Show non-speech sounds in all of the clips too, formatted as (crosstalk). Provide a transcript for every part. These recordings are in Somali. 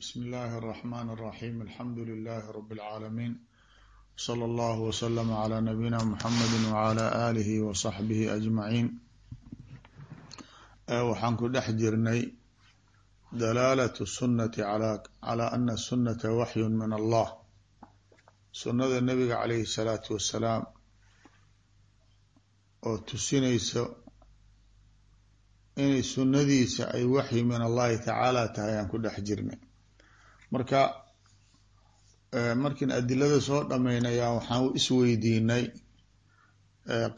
bsmi اllahi الرحmn الرaxيm alxamdu لlh rb العaalamiin slى اllah wslm عlى nabiyina mxamedi wعlى alih wصaxbih aجmaعin waxaan ku dhex jirnay dalaalat الsunati calى ana الsunata waxyu min allah sunada nabiga calayhi الsalaatu wasalaam oo tusinayso inay sunadiisa ay waxyi min allahi tacaala tahay aan ku dhex jirnay marka markiin adilada soo dhamaynayaa waxaan isweydiinay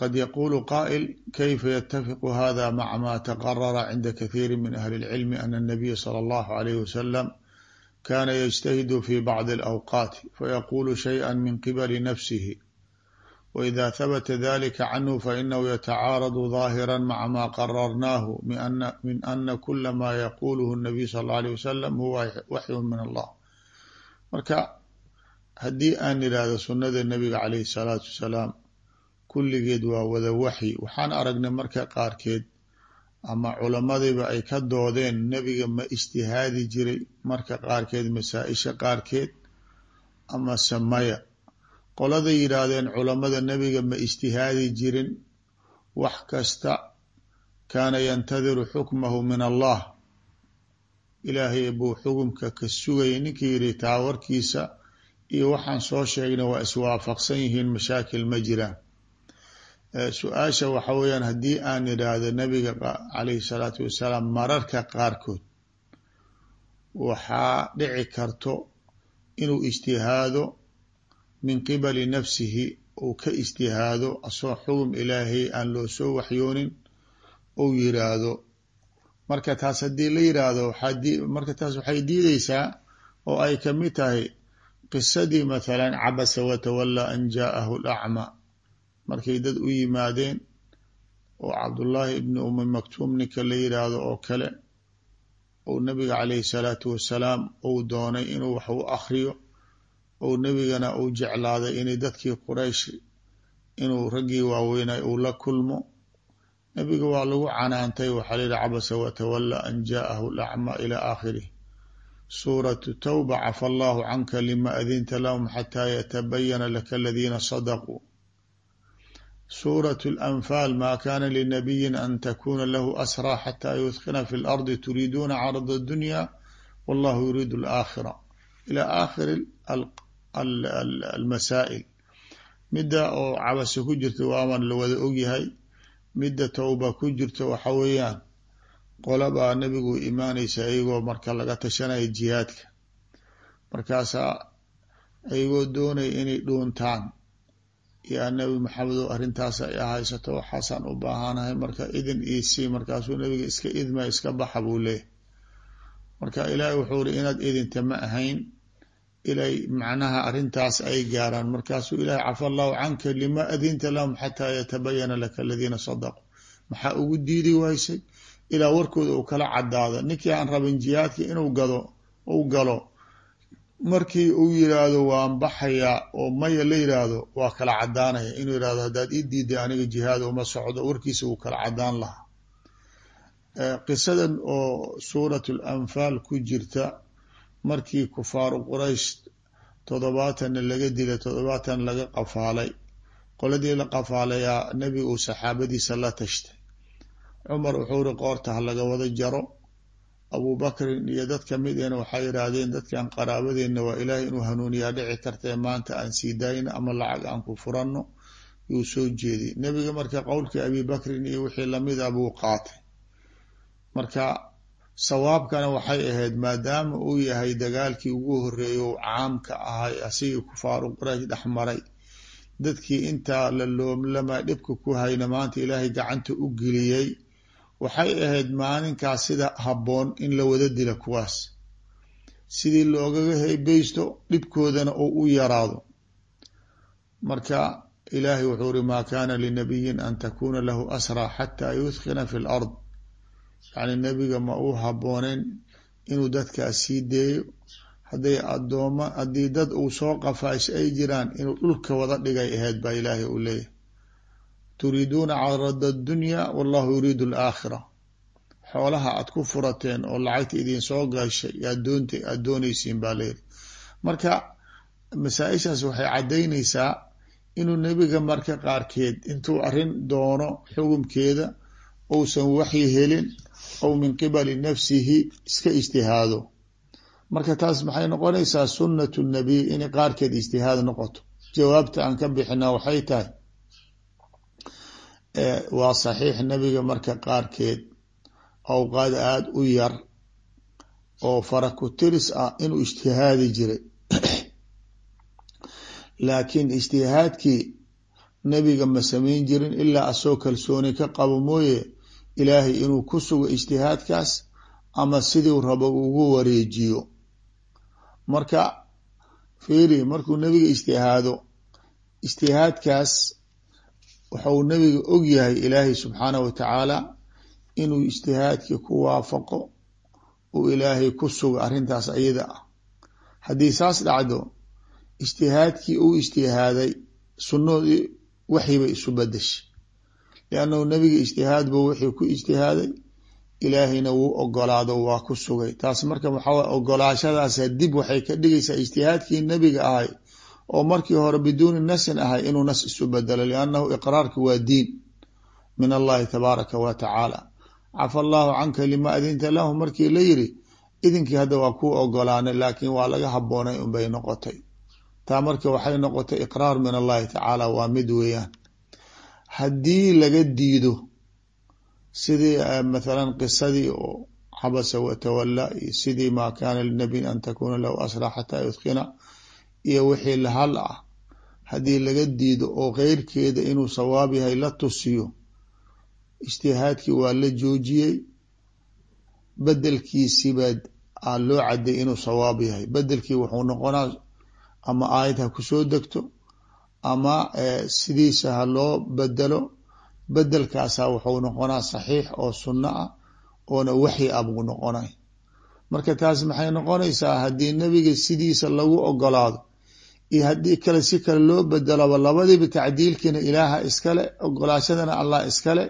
qad yaqulu qaa'il kayfa yatafiqu hada maca ma taqarara cinda kathiiri min ahli اlcilmi ana الnabiya salى اllahu alayh wasalam kana yجtahidu fi bacdi اlawqaati fayaqulu shayئa min qibali nafsihi وإذا ثبت ذلك عنه فإنه يتعارض ظاهرا مع ما قررناه من أن كل ما يقوله النبي صلى الله عليه وسلم هو waxي من الله marka haddii aan idhaahdo sunada nebiga calayh الsalaatu wasalaam kulligeed waa wada waxyi waxaan aragnay marka qaarkeed ama culamadiiba ay ka doodeen nebiga ma ijtihaadi jiray marka qaarkeed masaa-isha qaarkeed ama samaya qoladay yidhaahdeen culammada nebiga ma ijtihaadi jirin. Wax kasta kaana yantadiru xukmahu min allah. Ilaahay buu xukumka ka sugayay. Ninkii yidhi taa warkiisa iyo waxaan soo sheegnay waa iswaafaqsan yihiin mashaakil ma jiraan su'aasha waxa weeyaan haddii aan idhaahdo nebiga calayhi salaatu wasalaam mararka qaarkood waxaa dhici karto inuu ijtihaado min qibali nafsihi uu ka ijtihaado asoo xugum ilaahay aan loo soo waxyoonin ou yiraahdo. Marka taas haddii la yiraahdo marka taas waxay diideysaa oo ay ka mid tahay qisadii mathalan cabasa watawallaa an jaa'ahu lacma markay dad u yimaadeen oo cabdullaahi ibni umi maktuum ninka la yiraahdo oo kale ou nabiga calayhi salaatu wasalaam ou doonay inuu wax u akriyo ou nebigana uu jeclaaday inay dadkii quraysh inuu raggii waaweynay uu la kulmo. Nebiga waa lagu canaantay waxaa la yihi cabasa watawalla an jaa'ahu lacma ila aakhirih suuratu tawba cafa allahu canka lima adinta lahum xataa yatabayana laka aladiina sadaquu. Suuratu lanfaal ma kana linabiyin an takuna lahu asraa xataa yudkina fi lardi turiiduuna carada dunya wallahu yuriidu alaakhira ila aakhiri almasaa'il midda oo cabase ku jirta waaman la wada ogyahay. Midda towba ku jirta waxa weeyaan qolabaa nebigu imaanaysa iyagoo marka laga tashanaya jihaadka. Markaasaa iyagoo doonaya inay dhuuntaan. Yaa nebi maxamed oo arrintaas ay haysato waxaasaan u baahanahay marka idin iisii markaasuu nebiga iska idma iska baxa buu leeyahy marka ilaahay wuxuu ri inaad idinta ma ahayn ilay macnaha arrintaas ay gaaraan. Markaasuu ilahi cafa allahu canka lima adinta lahum xataa yatabayana laka aladiina sadaquu maxaa ugu diidi waysay? Ilaa warkooda uu kala cadaado ninkii aan rabin jihaadka inuu gado u galo markii uu yiraahdo waan baxayaa oo maya la yiraahdo waa kala cadaanaya inuu yiraahdo haddaad ii diiday aniga jihaad uma socdo warkiisa uu kala cadaan lahaa. Qisadan oo suurat lanfaal ku jirta markii kufaaru quraysh toddobaatanna laga dilay toddobaatan laga qafaalay qoladii la qafaalayaa nebiga uu saxaabadiisa la tashtay. Cumar wuxuu ri qoorta ha laga wada jaro. Abubakrin iyo dad ka mid ehna waxay yidhaahdeen dadkan qaraabadeenna waa ilaahay inuu hanuuniyaa dhici kartae maanta aan sii daayno ama lacag aan ku furanno. Yuu soo jeediy nebiga marka qowlkii abibakrin iyo wixii lamida buu qaatay. Marka sawaabkana waxay ahayd maadaama uu yahay dagaalkii ugu horeeyay u caamka ahay asigii kufaaru quraysh dhex maray. Dadkii intaa la loomlamaa dhibka ku hayna maanta ilaahay gacanta u geliyey. Waxay ahayd maalinkaas sida habboon in la wada dila kuwaas. Sidii loogaga heybeysto dhibkoodana oo u yaraado. Marka ilaahay wuxuu uri maa kaana linabiyin an takuna lahu asraa xataa yudkina fi lard yacni nebiga ma uu habbooneyn inuu dadkaas sii deeyo. Hadday addooma haddii dad uu soo qafaash ay jiraan inuu dhulka wada dhigay ahayd baa ilaahay uu leeyahy turiiduuna carada addunya wallahu yuriidu alaakhira xoolaha aad ku furateen oo lacagta idin soo gashay yaad doonta aad doonaysiin baa layidhi marka masaa-ishaas waxay caddaynaysaa inuu nebiga marka qaarkeed intuu arrin doono xukumkeeda uusan waxyi helin ou min qibali nafsihi iska ijtihaado. Marka taas maxay noqonaysaa sunnatu nabiy inay qaarkeed ijtihaad noqoto? Jawaabta aan ka bixina waxay tahay waa saxiix nebiga marka qaarkeed awqaad aada u yar oo faraku tiris ah inuu ijtihaadi jiray. (clears throat) Laakiin ijtihaadkii nebiga ma samayn jirin ilaa asoo kalsooni ka qabo mooye ilaahay inuu ku sugo ijtihaadkaas ama siduu rabo ugu wareejiyo. Marka fiiri markuu nebiga ijtihaado ijtihaadkaas waxau nebiga og yahay ilaahay subxaanahu wa tacaala inuu ijtihaadkii ku waafaqo uu ilaahay ku sugo arrintaas ayada ah haddii saas dhacdo ijtihaadkii uu ijtihaaday sunnoodii waxibay isu badashay liannahu nebiga ijtihaad buu wixii ku ijtihaaday. Ilaahayna wuu ogolaado waa ku sugay. Taas marka waxaa ogolaashadaas dib waxay ka dhigaysaa ijtihaadkii nebiga ahay oo markii hore biduuni nasin ahay inuu nas isu bedelo liannahu iqraarka waa diin. Min allahi tabaaraka wa tacaala. Cafa allaahu canka lima adinta lahu markii la yiri idinkii hadda waa kuu ogolaanay laakiin waa laga habboonay unbay noqotay. Taa marka waxay noqotay iqraar min allahi tacaala waa mid weeyaan haddii laga diido sidii mathalan qisadii oo xabasa watawalla iyo sidii maa kaana linabiyin an takuuna lahu asra xataa yudkina iyo wixii lahal ah haddii laga diido oo keyrkeeda inuu sawaab yahay la tusiyo ijtihaadkii waa la joojiyey bedelkiisiibaa aa loo caday inuu sawaab yahay. Bedelkii wuxuu noqonaa ama aayad ha ku soo degto ama sidiisa ha loo bedelo bedelkaasa wuxuu noqonaa saxiix oo sunno ah oona waxyi ah buu noqonay. Marka taas maxay noqonaysaa haddii nebiga sidiisa lagu ogolaado iyo haddii kale si kale loo bedeloba labadiiba tacdiilkiina ilaaha iskale ogolaashadana allah iskale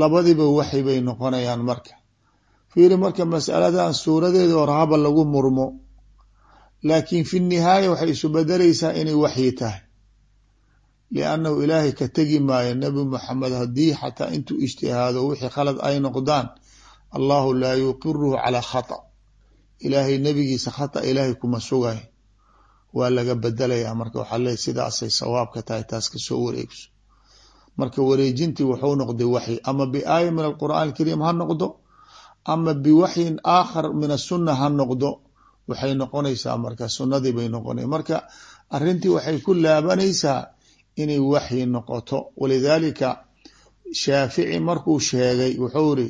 labadiba waxi bay noqonayaan marka. Fiiri marka masaladan suuradeeda hor haba lagu murmo laakiin fi nihaaya waxay isu bedelaysaa inay waxyi tahay liannahu ilaahay ka tegi maayo nebi moxamed haddii xataa intuu ijtihaado wixii khalad ay noqdaan allahu laa yuqiruhu calaa khata ilaahay nebigiisa khata ilaahay kuma sugay waa laga bedelayaa marka waxaa leey sidaasay sawaabka tahay taas ka soo wareegso marka wareejintii wuxuu noqday waxyi ama biaaya min alqur'aan alkariim ha noqdo ama biwaxyin aakhar min asunna ha noqdo waxay noqonaysaa marka sunnadii bay noqona marka arrintii waxay ku laabanaysaa inay waxyi noqoto. Walidaalika shaafici markuu sheegay wuxuu iri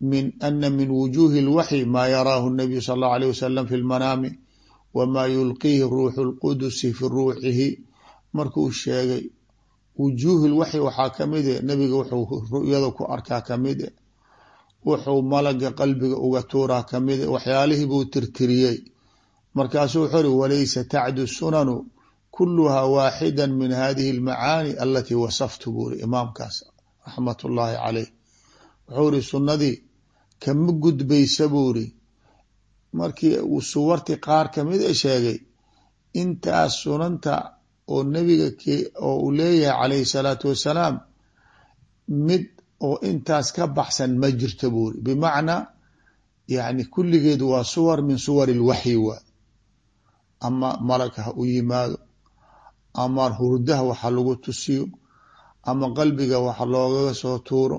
min ana min wujuuhi lwaxyi maa yaraahu nabiyu sal allahu alayh wasalam fi lmanaami wamaa yulqiihi ruuxu lqudusi fi ruuxihi. Markuu sheegay wujuuhi lwaxyi waxaa ka mid e nebiga wuxuu ru'yada ku arkaa ka mid e wuxuu malaga qalbiga uga tuuraa ka mid e waxyaalihii buu tirtiriyey. Markaasuu wuxuu uri walaysa tacdu sunanu kuluha waaxida min hadihi almacaani alatii wasaftu buu iri imaamkaas raxmat ullaahi caleyh wuxuu iri sunnadii kama gudbaysa buu iri markii uu suwarti qaar ka mid e sheegay intaas sunanta oo nebiga oo uu leeyahay calayhi salaatu wassalaam mid oo intaas ka baxsan ma jirto buu iri bimacnaa yani kulligeed waa suwar min suwar ilwaxyi waa. Ama malag ha u yimaado ama hurdaha waxa lagu tusiyo. Ama qalbiga waxa loogaga soo tuuro.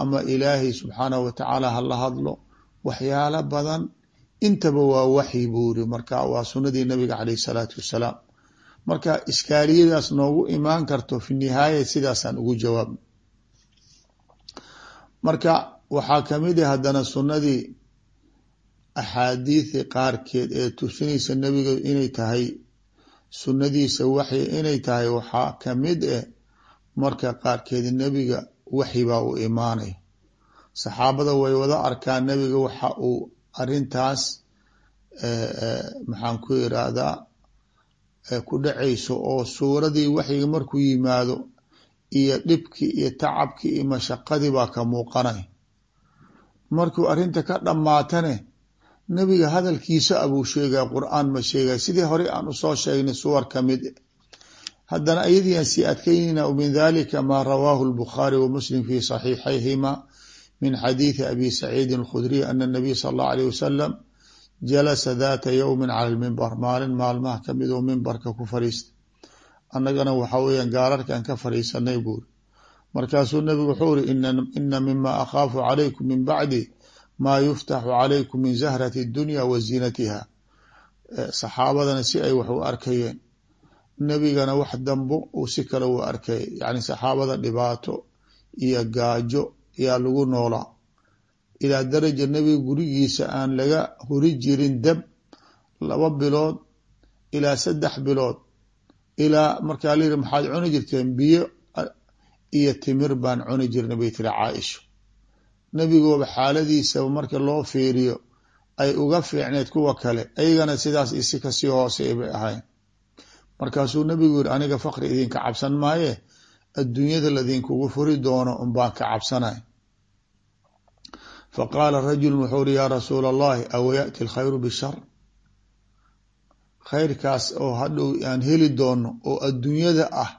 Ama ilaahay subxaanahu watacaala hala hadlo. Waxyaalo badan intaba waa waxyi buu iri marka waa sunadii nabiga caleyh salaatu wassalaam marka iskaaliyadaas noogu imaan karto fi nihaaya sidaasaan ugu jawaabno marka waxaa ka mid ah haddana sunnadii axaadiidi qaarkeed ee tusinaysa nebiga inay tahay sunnadiisa waxyi inay tahay waxaa ka mid eh marka qaarkeed nebiga waxyi baa u imaanay. Saxaabada way wada arkaan nebiga waxa uu arintaas maxaan ku irahdaa ku dhacayso oo suuradii waxyiga markuu yimaado iyo dhibkii iyo tacabkii iyo mashaqadii baa ka muuqanay. Markuu arrinta ka dhammaatane nebiga hadalkiisa abuu sheegaya qur'aan ma sheegaya sidii horey aan u soo sheegnay suwar ka mid. Haddana ayadiiaan sii adkaynayna min dalika maa rawaahu lbukhaari wa muslim fi saxiixayhima min xadiidi abi saciidin alkhudriy ana nabiy sala allahu alayh wasalam jalasa daata yowmin cala lmimbar maalin maalmaha ka mid oo mimbarka ku fariista annagana waxa weeyaan gaararkan ka fariisanay buuri. Markaasuu nabigu wuxuu iri ina mima akhaafu calaykum min bacdi maa yuftaxu calaykum min zahrati dunya wa ziinatiha saxaabadana si ay wax u arkayeen. Nebigana wax dambo uu si kale u arkay. Yani saxaabada dhibaato iyo gaajo yaa lagu noolaa. Ilaa daraja nebiga gurigiisa aan laga huri jirin dab laba bilood ilaa saddex bilood. Ilaa markaa la yiri maxaad cuni jirteen biyo? Iyo timir baan cuni jirna bay tiri caaisha nebigooba xaaladiisaba marka loo fiiriyo ay uga fiicneyd kuwa kale ayagana sidaas isi ka sii hoosey bay ahayn. Markaasuu nebigu yiri aniga fakri idinka cabsan maaye? Adduunyada ladinkugu furi doono unbaan ka cabsanay faqaala rajulu wuxuu uri yaa rasuula allahi aw yaأti alkhayru bishar? Khayrkaas oo hadhow aan heli doono oo adduunyada ah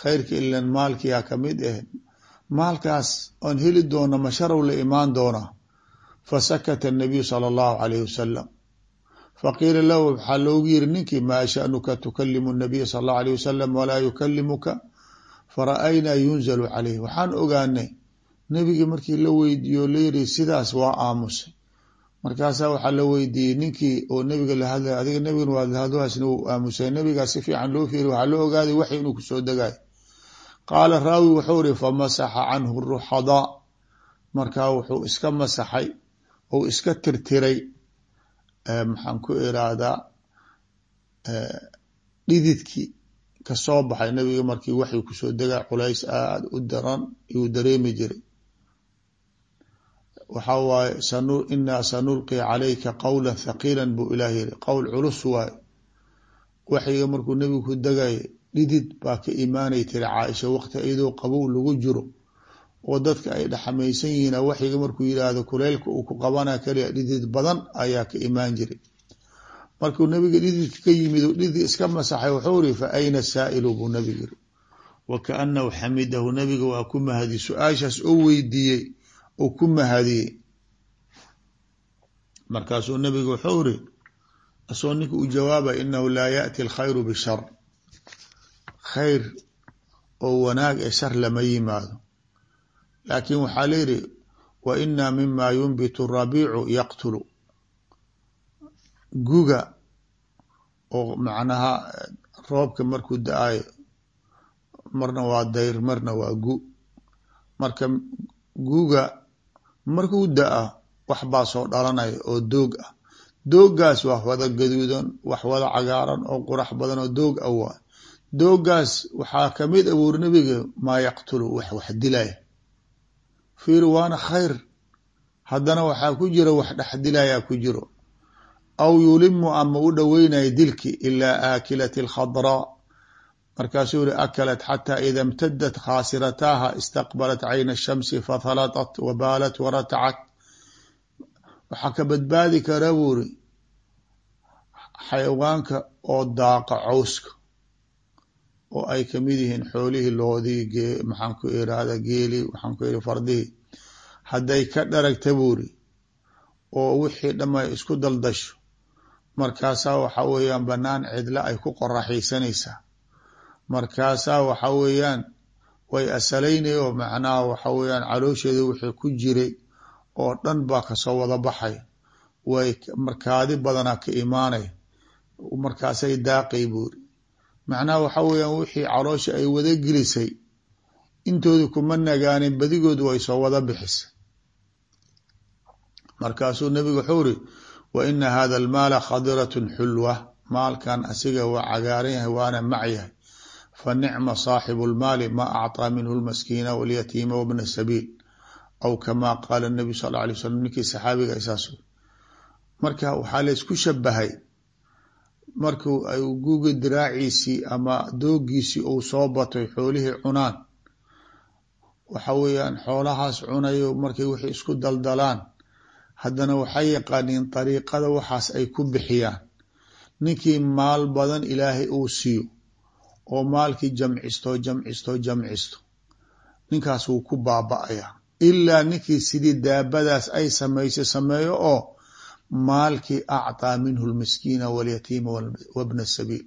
khayrka ilan maalkiyaa ka mid ah maalkaas oon heli doono masharow la imaan doona fa sakata annabiyu sala allahu calayhi wasalam fa qiila lahu waxaa loogu yiri ninkii maa sha'nuka tukallimu nabiya sal allahu alayh wasalam walaa yukallimuka? Fara-aynaa yunzalu calayh waxaan ogaanay nebigii markii la weydiiyo layiri sidaas waa aamusay markaasaa waxaa la weydiiyey ninkii oo nebiga la hadlay adiga nebigan waad lahadlahaasna wuu aamusay. Nebigaa si fiican loo fiiriy waxaa la ogaaday waxay inuu ku soo degaayo qaala raawi wuxuu iri famasaxa canhu ruxadaa markaa wuxuu iska masaxay ou iska tirtiray maxaan ku iraahdaa dhididkii ka soo baxay. Nebiga markii waxii ku soo degay culays aada u daran yuu dareemi jiray. Waxa waaye inaa sanulqi calayka qowla thaqiila buu ilaah yiri qowl culus waaye. Waxyiga markuu nebigu ku degay dhidid baa ka imaanay tiri caaisha waqti iyadoo qabow lagu jiro oo dadka ay dhaxmaysan yihiin waxyiga markuu yidhaahdo kuleylka uu ku qabana kaliya dhidid badan ayaa ka imaan jiray. Markuu nabiga dhididka ka yimid oo dhidid iska masaxay wuxuu iri fa ayna saa'ilu? buu nabig yiri wa kaanahu xamidahu. Nabiga waa ku mahadiye su'aashaas oo weydiiyey oo ku mahadiyey. Markaasuu nabiga wuxuu iri asoo ninka u jawaabay inahu laa yaأti alkhayru bishar khayr oo wanaag ee shar lama yimaado. Laakin waxaa layidhi wa ina mima yunbitu rabiicu yaqtulu. Guga oo macnaha roobka markuu da'ayo marna waa dayr marna waa gu. Marka guga markuu da'a wax baa soo dhalanaya oo doog ah. Dooggaas wax wada gaduudan wax wada cagaaran oo qurax badan oo doog ah waa dooggaas waxaa ka mid abuur nabiga maa yaqtulu wax wax dilaya fiir waana khayr. Haddana waxaa ku jira wax dhex dilayaa ku jiro. Aw yulimu ama u dhoweynaya dilki ilaa aakilat alkhadraa markaasuu yiri akalat xataa ida imtadat khaasirataaha istaqbalat cayna ashamsi fathalatat wabaalat waratacat waxaa ka badbaadi kara buuri xayawaanka oo daaqa cawska oo ay ka mid yihiin xoolihii loodii maxaan ku irahda geeli waxaan ku iri fardihii hadday ka dharagta buuri oo wixii dhamay isku daldasho markaasaa waxa weeyaan banaan cidla ay ku qoraxaysanaysaa markaasaa waxa weeyaan way asalaynay oo macnaha waxa weeyaan caloosheeda wixii ku jiray oo dhan baa ka soo wada baxay. Way markaadi badana ka imaanay markaasay daaqay buuri macnaha waxa weeyaan wixii caloosha ay wada gelisay intooda kuma nagaanin badigoodu way soo wada bixisay. Markaasuu nabigu wuxuu iri wa ina hada almaala khadiratun xulwa. Maalkan asiga waa cagaaran yahay waana mac yahay. Fa nicma saaxibu lmaali ma acطaa minhu lmaskiina walyatiima wabna sabiil. Aw kama qaala nabiyu sal alay slam ninkii saxaabiga isaas marka waxaa laysku shabahay markuu ay guga diraaciisii ama doogiisii uu soo batay xoolihii cunaan. Waxa weeyaan xoolahaas cunayo markay wixii isku daldalaan. Haddana waxay yaqaaniin dariiqada waxaas ay ku bixiyaan. Ninkii maal badan ilaahay uu siiyo oo maalkii jamcisto jamcisto jamcisto. Ninkaas wuu ku baaba-ayaa. Ilaa ninkii sidii daabadaas ay samaysay sameeyo oo maalkii acطaa minhu lmiskiina walyatiima wabna sabiil.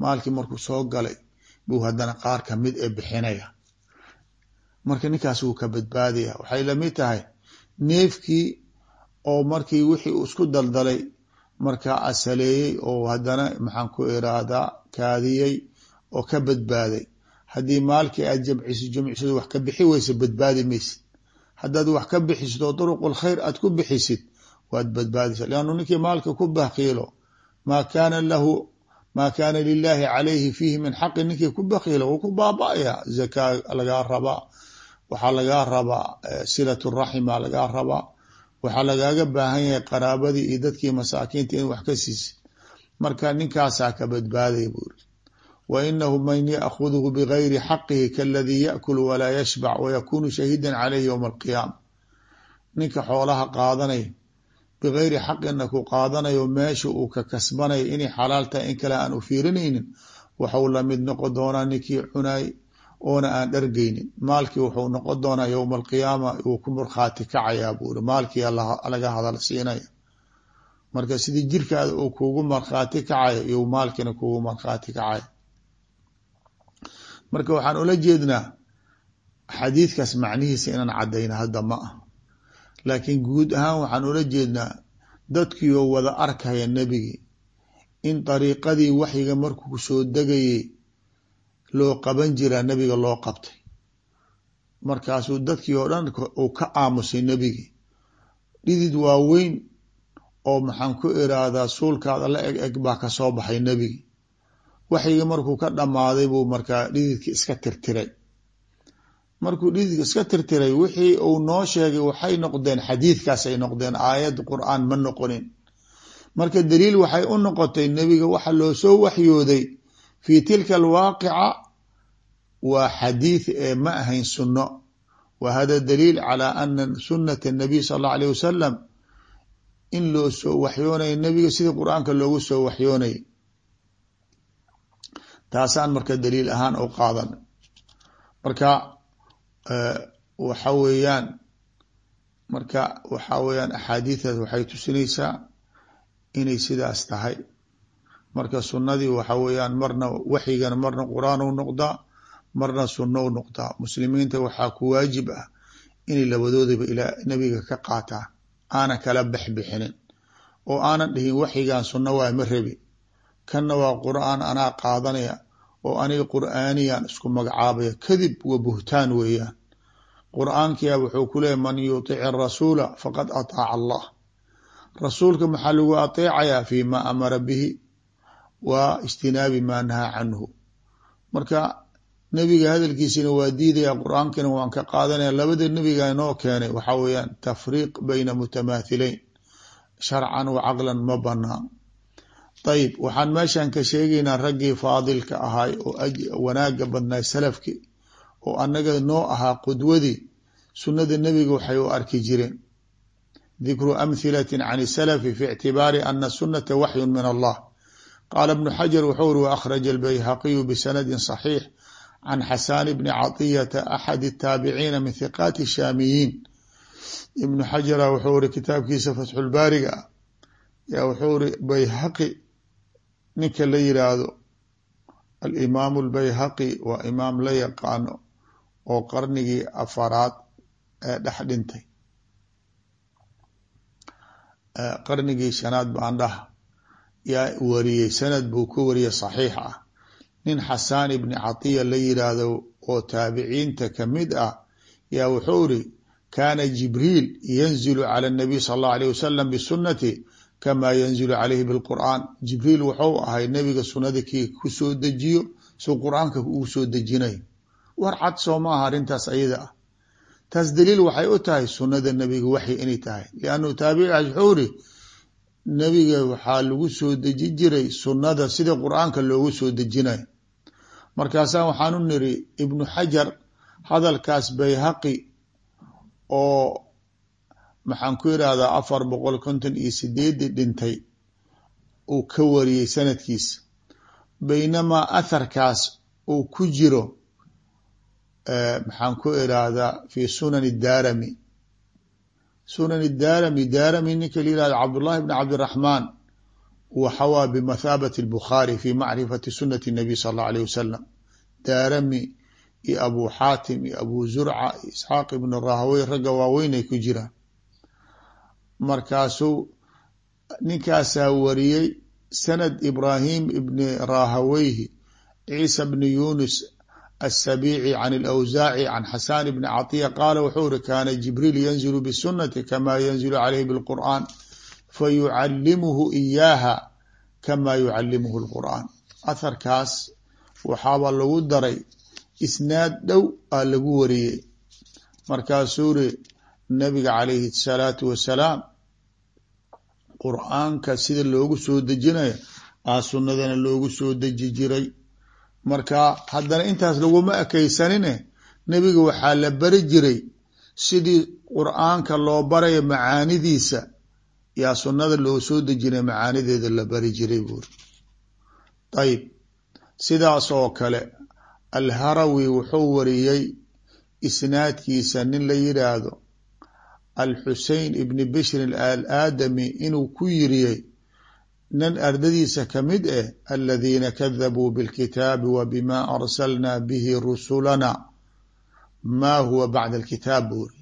Maalkii markuu soo galay buu haddana qaar ka mid ee bixinaya. Marka ninkaas wuu ka badbaadaya. Waxay la mid tahay neefkii oo markii wixii uu isku daldalay markaa asaleeyey oo haddana maxaan ku iraadaa kaadiyey oo ka badbaaday. Haddii maalkii aad jamciso jumcisado wax ka bixi weysa badbaadi maysid. Haddaad wax ka bixisid oo duruqul khayr aad ku bixisid waad badbaadaysa leannu ninkii maalka ku bakiilo maa kaana lahu maa kaana lilaahi calayhi fiihi min xaqi ninkii ku bakiilo wuu ku baaba-aya zakaa lagaa rabaa waxaa lagaa rabaa silatu raxima lagaa rabaa waxaa lagaaga baahan yahay qaraabadii iyo dadkii masaakiinta in wax ka siisid marka ninkaasaa ka badbaadaya buu iri wa inahu man yaakhudhu bigayri xaqihi kaladii yaakulu walaa yashbac wayakunu shahiidan caleyhi yowma alqiyaama ninka xoolaha qaadanaya bigayri xaqina ku qaadanayo meesha uu ka kasbanayo inay xalaal tahay in kale aan u fiirinaynin waxau la mid noqon doonaa ninkii cunaay oona aan dhargeynin maalkii wuxuu noqon doonaa yowma alqiyaama uu ku murkhaati kacayaa buu iri maalkii laga hadal siinaya marka sidii jirkaada uu kugu markhaati kacayo iyo maalkiina kugu markhaati kacayo marka waxaan ula jeednaa xadiidkaas macnihiisa inaan cadayna hadda ma ah laakiin guud ahaan waxaan ula jeednaa dadkiioo wada arkaya nebigii in dariiqadii waxyiga markuu soo degayay loo qaban jiraa nebiga loo qabtay. Markaasuu dadkii oo dhan uu ka aamusay nebigii dhidid waaweyn oo maxaan ku iraadaa suulkaada la eg eg baa ka soo baxay nebigii waxyiga markuu ka dhammaaday buu markaa dhididki iska tirtiray markuu dhididka iska tirtiray wixii uu noo sheegay waxay noqdeen xadiidkaasay noqdeen aayad qur'aan ma noqonin. Marka daliil waxay u noqotay nebiga waxa loo soo waxyooday fii tilka alwaaqica waa xadiid ee ma ahayn sunno. Wa hada daliil calaa ana sunnata nabiy sal allau alayh wasalam in loo soo waxyoonaya nebiga sidii qur'aanka loogu soo waxyoonayay taasaan marka daliil ahaan u qaadan. Marka waxa weeyaan marka waxa weeyaan axaadiidaas waxay tusinaysaa inay sidaas tahay. Marka sunnadii waxa weeyaan marna waxyigan marna qur'aan u noqdaa marna sunno u noqdaa. Muslimiinta waxaa ku waajib ah inay labadoodaba ilaa nebiga ka qaataan aanan kala bexbixinin oo aanan dhihin waxyigan sunno waay ma rabi kanna waa qur'aan anaa qaadanaya oo aniga qur'aaniyaan isku magacaabaya kadib wa buhtaan weeyaan. Qur'aankia wuxuu ku leeyay man yutic arasuula faqad ataaca allah. Rasuulka maxaa lagu ateecayaa? Fi ma amara bihi wa ijtinaabi maa nahaa canhu. Marka nebiga hadalkiisina waa diidaya qur'aankina waan ka qaadanaya labada nebiga inoo keenay waxaa weeyaan tafriiq bayna mutamaathileyn sharcan wa caqlan ma banaan ayib waxaan meeshan ka sheegaynaa raggii faadilka ahaay oo wanaaga badnaa salafkii oo annaga noo ahaa qudwadii sunnada nebiga waxay u arki jireen. Dikru amhilatin can isalafi fi ictibaari ana sunnata waxyun min allah. Qaala bnu xajar wuxuu uri waakhraja albayhaqiyu bisanadin saxiix can xasan bni caطiyata axad ataabiciina min hiqaati shaamiyiin. Ibnu xajara wuxuu uri kitaabkiisa fatxulbaariga ah yaa wuxuu uri bayhaqi ninka la yiraahdo alimaamu albayhaqi waa imaam la yaqaano oo qarnigii afaraad ee dhex dhintay. Qarnigii shanaad baan dhaha. Yaa wariyey sanad buu ku wariyey saxiix ah. Nin xasaan ibni catiya la yiraahdo oo taabiciinta ka mid ah yaa wuxuu iri kaana jibriil yanzilu cala nabiy sala allahu alayh wasalam bisunati kama yanzilu calayhi bilqur'aan jibriil wuxuu ahay nebiga sunnada kii ku soo dejiyo suu qur'aanka ugu soo dejinayo war cad soo maaha arrintaas ayada ah taas daliil waxay u tahay sunnada nebiga waxyi inay tahay liannu taabicigaas wuxuu nebiga waxaa lagu soo deji jiray sunnada sida qur'aanka loogu soo dejinayo markaasaa waxaanu niri ibnu xajar hadalkaas bayhaqi oo maxaan ku irahdaa afar boqol konton iyo sideedii dhintay uu ka wariyey sanadkiisa baynamaa atharkaas uu ku jiro maxaan ku irahdaa fi sunani daarami sunani daarami daarami ninka la yihahdo cabdullahi bn cabdiraxmaan waxawaa bimathaabati albukhaari fi macrifati sunati nabiy sala allahu alayh wasalam daarami iyo abu xaatim iyo abu zurca iyo isxaaq ibn rahawey ragga waaweynay ku jiraan markaasuu ninkaasaa wariyey sanad ibraahim ibni rahaweyhi ciisa bni yunus asabici can alawsaaci can xasaan bni catiya qaala wuxuu iri kaana jibriil yanzilu bisunati kamaa yanzilu caleyhi bilqur'aan fa yucalimuhu iyaaha kamaa yucalimuhu lqur'aan aharkaas waxaaba lagu daray isnaad dhow aa lagu wariyey. Markaasuu iri nabiga calayhi الsalaatu wasalaam qur'aanka sida loogu soo dejinayo aa sunadana loogu soo deji jiray. Marka haddana intaas laguma ekaysanine nebiga waxaa la bari jiray sidii qur'aanka loo barayo macaanidiisa. Yaa sunnada loo soo dejinay macaanideeda la bari jiray buuri ayib sidaas oo kale alharawi wuxuu wariyey isnaadkiisa nin la yidhaahdo alxusein ibni bishrin alaadami inuu ku yiriyey nin ardadiisa ka mid eh aladiina kadabuu bilkitaabi wa bima arsalna bihi rusulana. Ma huwa bacda alkitaab buuri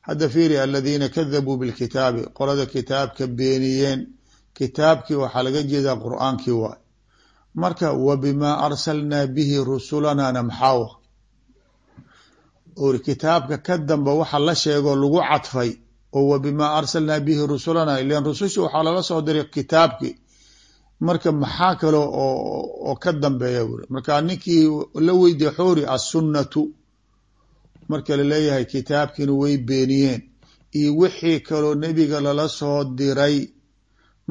hadda fiiri aladiina kadabuu bilkitaabi qolada kitaabka beeniyeen. Kitaabkii waxaa laga jeedaa qur'aankii waay. Marka wa bimaa arsalnaa bihi rusulanana maxaawa uri kitaabka ka damba waxa la sheegoo lagu cadfay oo wa bimaa arsalnaa bihi rusulana ilan rususha waxaa lala soo diray kitaabkii. Marka maxaa kale oo ka dambeeya buri? Marka ninkii la weydiye xoori assunnatu. Marka la leeyahay kitaabkiina way beeniyeen. Iyo wixii kaloo nebiga lala soo diray.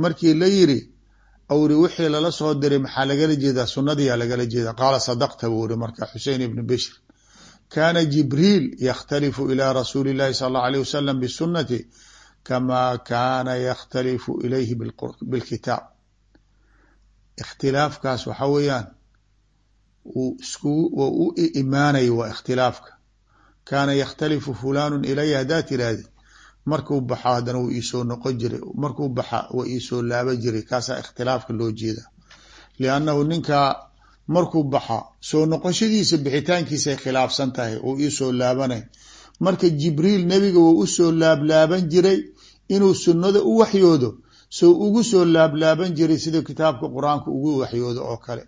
Markii la yiri awri wixii lala soo diray maxaa lagala jeedaa? Sunnadiyaa lagala jeeda qaala sadaqta buu iri marka xusein ibni bishr kaana jibriil yakhtalifu ila rasuuli llahi sala allahu alayh wasalam bisunati kama kaana yakhtalifu ilayhi bilkitaab ikhtilaafkaas waxa weeyaan waa u imaanaya waa ikhtilaafka kaana yakhtalifu fulanu ilaya haddaa tiraahdi markuu baxa haddana wuu iisoo noqon jiray markuu baxa waa iisoo laaba jiray kaasaa ikhtilaafka loo jeeda liannahu ninkaa markuu baxa soo noqoshadiisa bixitaankiisay khilaafsan tahay uu iisoo laabanay. Marka jibriil nebiga wuu u soo laablaaban jiray inuu sunnada u waxyoodo soo ugu soo laablaaban jiray sida kitaabka qur'aanka ugu waxyoodo oo kale.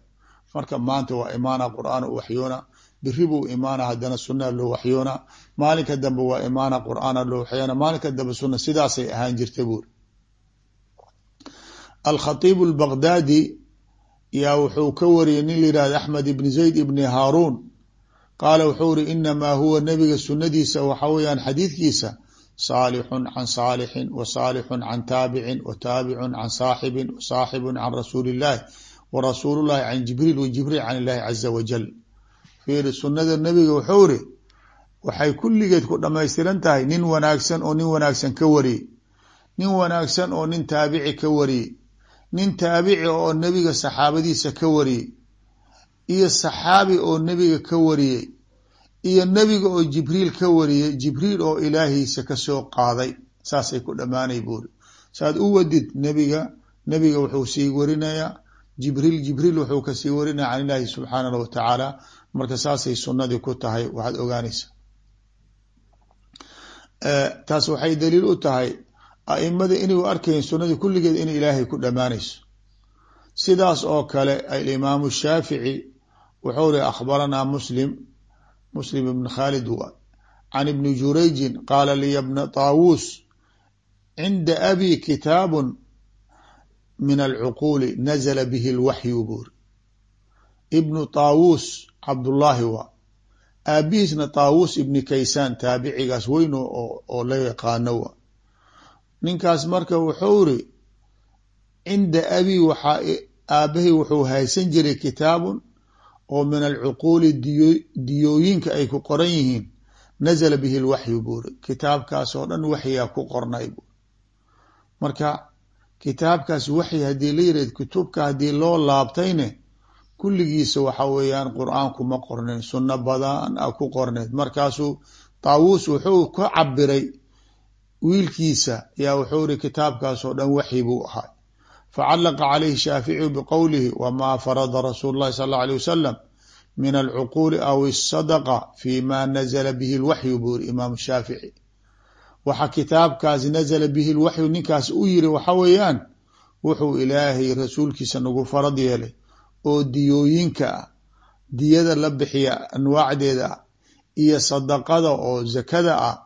Marka maanta waa imaana qur'aan u waxyoona biri buu imaana haddana sunaa loo waxyoona. Maalinka dambe waa imaana qur'aana loo waxyoona. Maalinka dambe sunna sidaasay ahaan jirta buuri. Alkhatiibu albaqdaadi yaa wuxuu ka wariyey nin layihahda axmed ibni zayd ibni haaruun. Qaala wuxuu iri inamaa huwa nebiga sunnadiisa. Waxa weeyaan xadiidkiisa saalixun can saalixin wa saalixun can taabicin wa taabicun can saaxibin wa saaxibun can rasuuli illahi wa rasuulu llahi can jibriil wa jibriil can illahi caza wajal fiiri sunnada nebiga wuxuu iri waxay kulligeed ku dhamaystiran tahay nin wanaagsan oo nin wanaagsan ka wariyey nin wanaagsan oo nin taabici ka wariyey nin taabici oo nebiga saxaabadiisa ka wariyey iyo saxaabi oo nebiga ka wariyey iyo nebiga oo jibriil ka wariyey jibriil oo ilaahiisa ka soo qaaday. Saasay ku dhammaanay buuri saad u wadid nebiga nebiga wuxuu sii warinayaa jibriil jibriil wuxuu ka sii warinaya can ilaahi subxaanahu watacaala marka saasay sunnadii ku tahay waxaad ogaanaysaa. Taas waxay daliil u tahay aimada inay arkayn sunnadii kulligeed inay ilaahay ku dhammaanayso. Sidaas oo kale alimaamu shaafici wuxuu ri akhbaranaa muslim muslim ibn khaalid wa can ibni jurayjin qaala liya bna taawuus cinda abi kitaabun min alcuquuli nazla bihi lwaxyu buuri ibnu taawuus cabdullaahi waa aabihiisna taawuus ibni kaysaan taabicigaas weyn oo la yaqaano wa ninkaas marka wuxuu iri cinda abi waxaa aabahay wuxuu haysan jiray kitaabun oo min alcuquuli diyo diyooyinka ay ku qoran yihiin. Nazla bihi lwaxyu buuri kitaabkaas oo dhan waxyaa ku qornay bu marka kitaabkaas waxyi haddii la yirahd kutubka haddii loo laabtayne kulligiisa waxa weeyaan qur'aanku ma qornayn sunno badan a ku qorneyd markaasuu taawuus wuxuu ka cabiray wiilkiisa yaa wuxuu iri kitaabkaas oo dhan waxyi buu ahaa. Facalaqa calayhi shaaficiyu biqowlihi wamaa farada rasuulu llahi sal alla alay wasalam min alcuquuli aw isadaqa fi ma nazla bihi lwaxyu buu iri imaamu shaafici. Waxa kitaabkaas nazla bihi lwaxyu ninkaas u yiri waxa weeyaan wuxuu ilaahay rasuulkiisa nagu farad yeelay oo diyooyinka ah diyada la bixiya anwaacdeeda ah iyo sadaqada oo zakada ah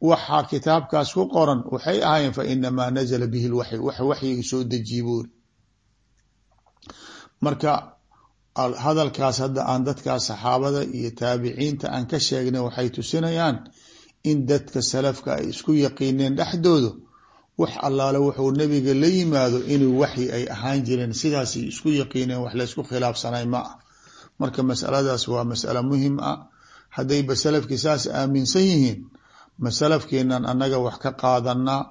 waxaa kitaabkaas ku qoran waxay ahaayeen fa inamaa nazla bihi lwaxy wax waxyiga soo dejiye buuri marka hadalkaas hadda aan dadkaas saxaabada iyo taabiciinta aan ka sheegnay waxay tusinayaan in dadka salafka ay isku yaqiineen dhexdooda wax allaale wuxuu nabiga la yimaado inuu waxyi ay ahaan jireen sidaas isku yaqiineen wax laysku khilaafsanay ma ah marka masaladaas waa masalo muhiim ah. Haddayba salafkii saas aaminsan yihiin masalafkeenan annaga wax ka qaadanaa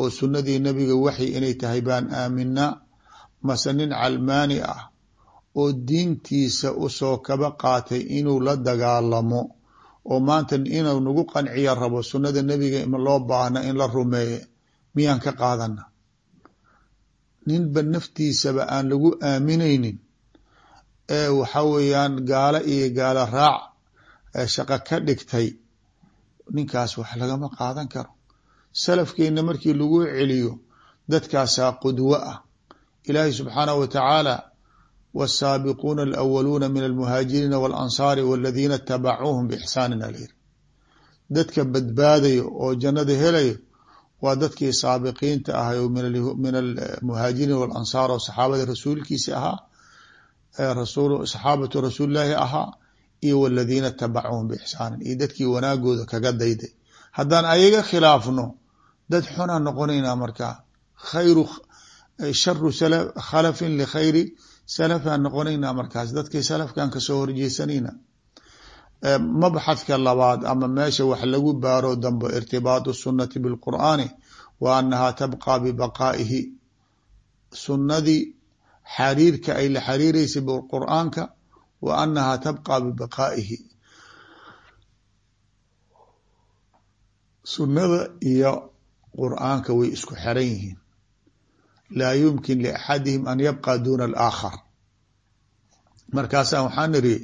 oo sunnadii nabiga waxyi inay tahay baan aaminaa mase nin calmaani ah oo diintiisa u soo kaba qaatay inuu la dagaalamo oo maanta inuu nagu qanciya rabo sunnada nebiga loo baahna in la rumeeye miyaan ka qaadana ninba naftiisaba aan lagu aaminaynin. Ee waxa weeyaan gaalo iyo gaalo raac ee shaqo ka dhigtay ninkaas wax lagama qaadan karo. Salafkeenna markii lagu celiyo dadkaasaa qudwo ah. Ilaahay subxaanahu wa tacaala wsaabiquuna alawaluuna min almuhaajiriina walansaari waladiina itabacuuhum biixsaanin alyir dadka badbaadayo oo jannada helayo waa dadkii saabiqiinta ahay oo min almuhaajiriin walansaar oo saxaabada rasuulkiisi ahaa saxaabatu rasuulilaahi ahaa iyo waladiina itabacuuhum biixsaanin. Iyo dadkii wanaagooda kaga dayday. Haddaan ayaga khilaafno dad xunaa noqonayna markaa khayru sharu khalafin likhayri salafaan noqonaynaa markaas. Dadkii salafkan ka soo horjeesanayna mabxadka labaad ama meesha wax lagu baaro dambe irtibaatu sunnati bilqur'aani wa annahaa tabqaa bibaqaa'ihi. Sunnadii xariirka ay la xariireysay biqur'aanka wa annahaa tabqaa bibaqaa'ihi sunnada iyo qur'aanka way isku xeran yihiin laa yumkin liaxadihim an yabqa duna alaakhar markaasaa waxaan iri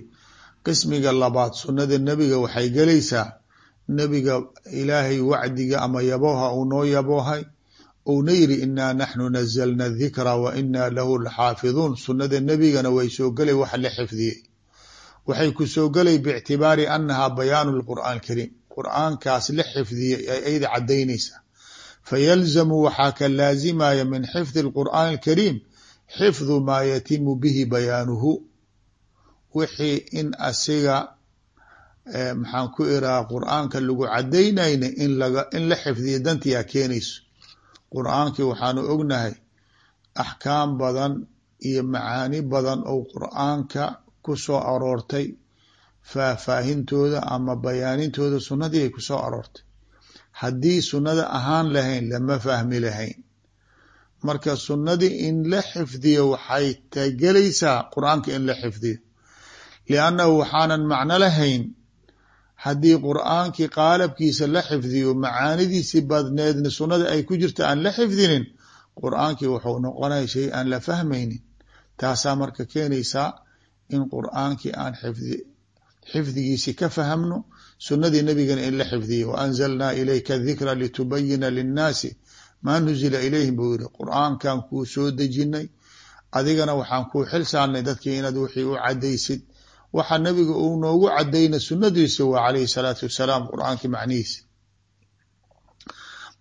qismiga labaad sunnada nebiga waxay gelaysaa nebiga ilaahay wacdiga ama yabooha uu noo yaboohay uuna yiri inaa naxnu nazalna dikra wa inaa lahu laxaafiduun sunnada nebigana way soo gelay wax la xifdiyey waxay ku soo gelay biictibaari annahaa bayaanu lqur'aan alkariim qur'aankaas la xifdiyey ay ayda cadaynaysaa fayalzamu waxaa ka laazimaya min xifdi اlqur'aan alkariim xifdu maa yatimu bihi bayaanuhu. Wixii in asiga maxaan ku iraha qur'aanka lagu cadaynayna in laga in la xifdiya dantiyaa keenayso. Qur'aankii waxaanu ognahay axkaam badan iyo macaani badan oo qur'aanka ku soo aroortay faahfaahintooda ama bayaanintooda sunnadii ay ku soo aroortay. Haddii sunnada ahaan lahayn lama fahmi lahayn. Marka sunnadii in la xifdiyo waxay tagelaysaa qur'aanka in la xifdiyo. Liannahu waxaanan macno lahayn haddii qur'aankii qaalabkiisa la xifdiyo macaanidiisii badneedna sunnada ay ku jirta aan la xifdinin qur'aankii wuxuu noqonaya shay aan la fahmaynin. Taasaa marka keenaysaa in qur'aankii aan xifdi xifdigiisi ka fahamno sunnadii nebigana in la xifdiyo. Wa ilayka dikra litubayina linnaasi maa nuzila ilayhim buu yihi qur'aankan kuu soo dejinay adigana waxaan kuu xil saarnay dadkii inaad wixii u cadaysid waxa nabiga uu noogu cadayna sunnadiisa waa calayhi salaatu wasalaam qur'aankii macnihiisi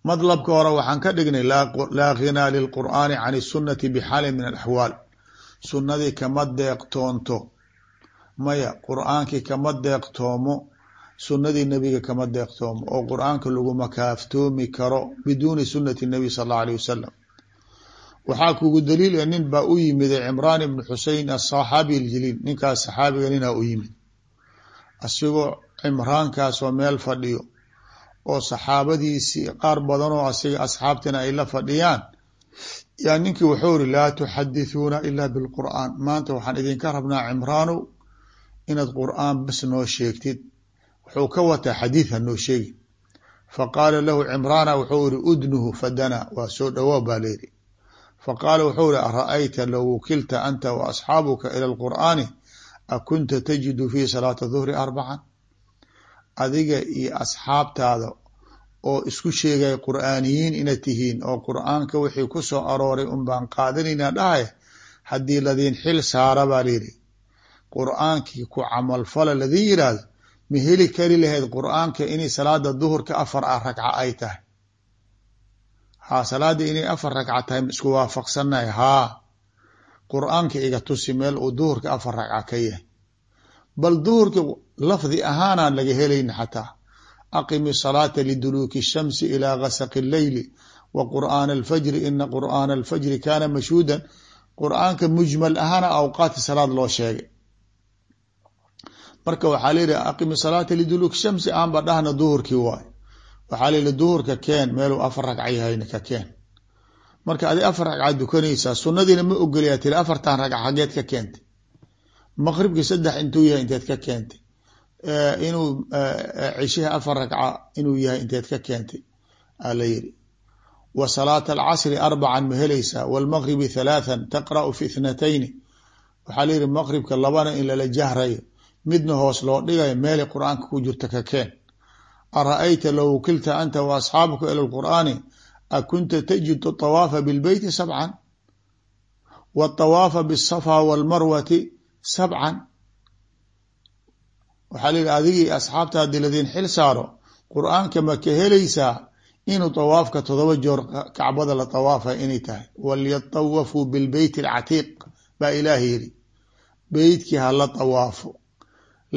madlabka hore waxaan ka dhignay laa ghinaa lilqur'aani can isunati bixaalin min alaxwaal sunnadii kama deeqtoonto. Maya qur'aankii kama deeqtoomo sunnadii nebiga kama deeqtoomo oo qur'aanka laguma kaaftoomi karo biduuni sunnati nabiy sal allau alayh wasalam waxaa kugu daliil e nin baa u yimiday cimraan ibnu xusein asaxaabi aljaliil. Ninkaas saxaabiga ninaa u yimid. Asigoo cimraankaasoo meel fadhiyo oo saxaabadiisii qaar badanoo asiga asxaabtina ay la fadhiyaan yaa ninkii wuxuu iri laa tuxadithuuna ilaa bilqur'aan. Maanta waxaan idinka rabnaa cimraanow inaad qur'aan bas noo sheegtid. Wuxuu ka wataa xadiid ha noo sheegi faqaala lahu cimraana wuxuu iri udnuhu fadana. Waa soo dhawaa baa layidhi faqaala wuxuu iri ara'ayta low wukilta anta wa asxaabuka ila alqur'aani akunta tajidu fi salaati duhri arbacan adiga iyo asxaabtaada oo isku sheegaya qur'aaniyiin inad tihiin oo qur'aanka wixii ku soo arooray un baan qaadanaynaa dhahay haddii ladiin xil saara baa layidhi qur'aankii ku camalfala ladin yidhaahdo ma heli kari lahayd qur'aanka inay salaada duhurka afar a ragca ay tahay. Haa salaada inay afar ragca tahay ma isku waafaqsannahay? Haa qur'aanka iga tusi meel uu duhurka afar ragca ka yahay. Bal duhurka lafdi ahaanaan laga helayna xataa aqimi salaata liduluuki shamsi ilaa gasaqi leyli wa qur'aana alfajri ina qur'aana alfajri kaana mashhuudan qur'aanka mujmal ahaana awqaati salaad loo sheegay marka waxaa layihi aqimi salaata liduluuki shamsi aanba dhahna duhurkii waay waxaa layihi duhurka keen meeluu afar ragca yahayna ka keen marka adi afar ragcaad dukanaysaa sunadiina ma ogolyaa tiri afartan ragca xageed ka keentay maqribki saddex intuu yahay inteed ka keentay inuu cishiha afar ragca inuu yahay inteed ka keentay aa la yiri wa salaata alcasri arbacan ma helaysaa waalmaqribi halaathan taqra'u fi ithnatayni waxaa layihi maqribka labana in lala jahrayo midna hoos loo dhigayo meelay qur'aanka ku jirta ka keen ara'ayta low wukilta anta wa asxaabuka ila lqur'aani akunta tajidu طawaafa bilbeyti sabcan wاطawaafa bالsafa wاlmarwati sabcan Waxaa la yihi adigii asxaabta haddii xil saaro qur'aanka ma ka helaysaa inuu tawaafka todoba joor kacbada la tawaafay inay tahay? Walyatawafuu bilbeyti اlcatiiq baa ilaah yiri beytkii hala tawaafo.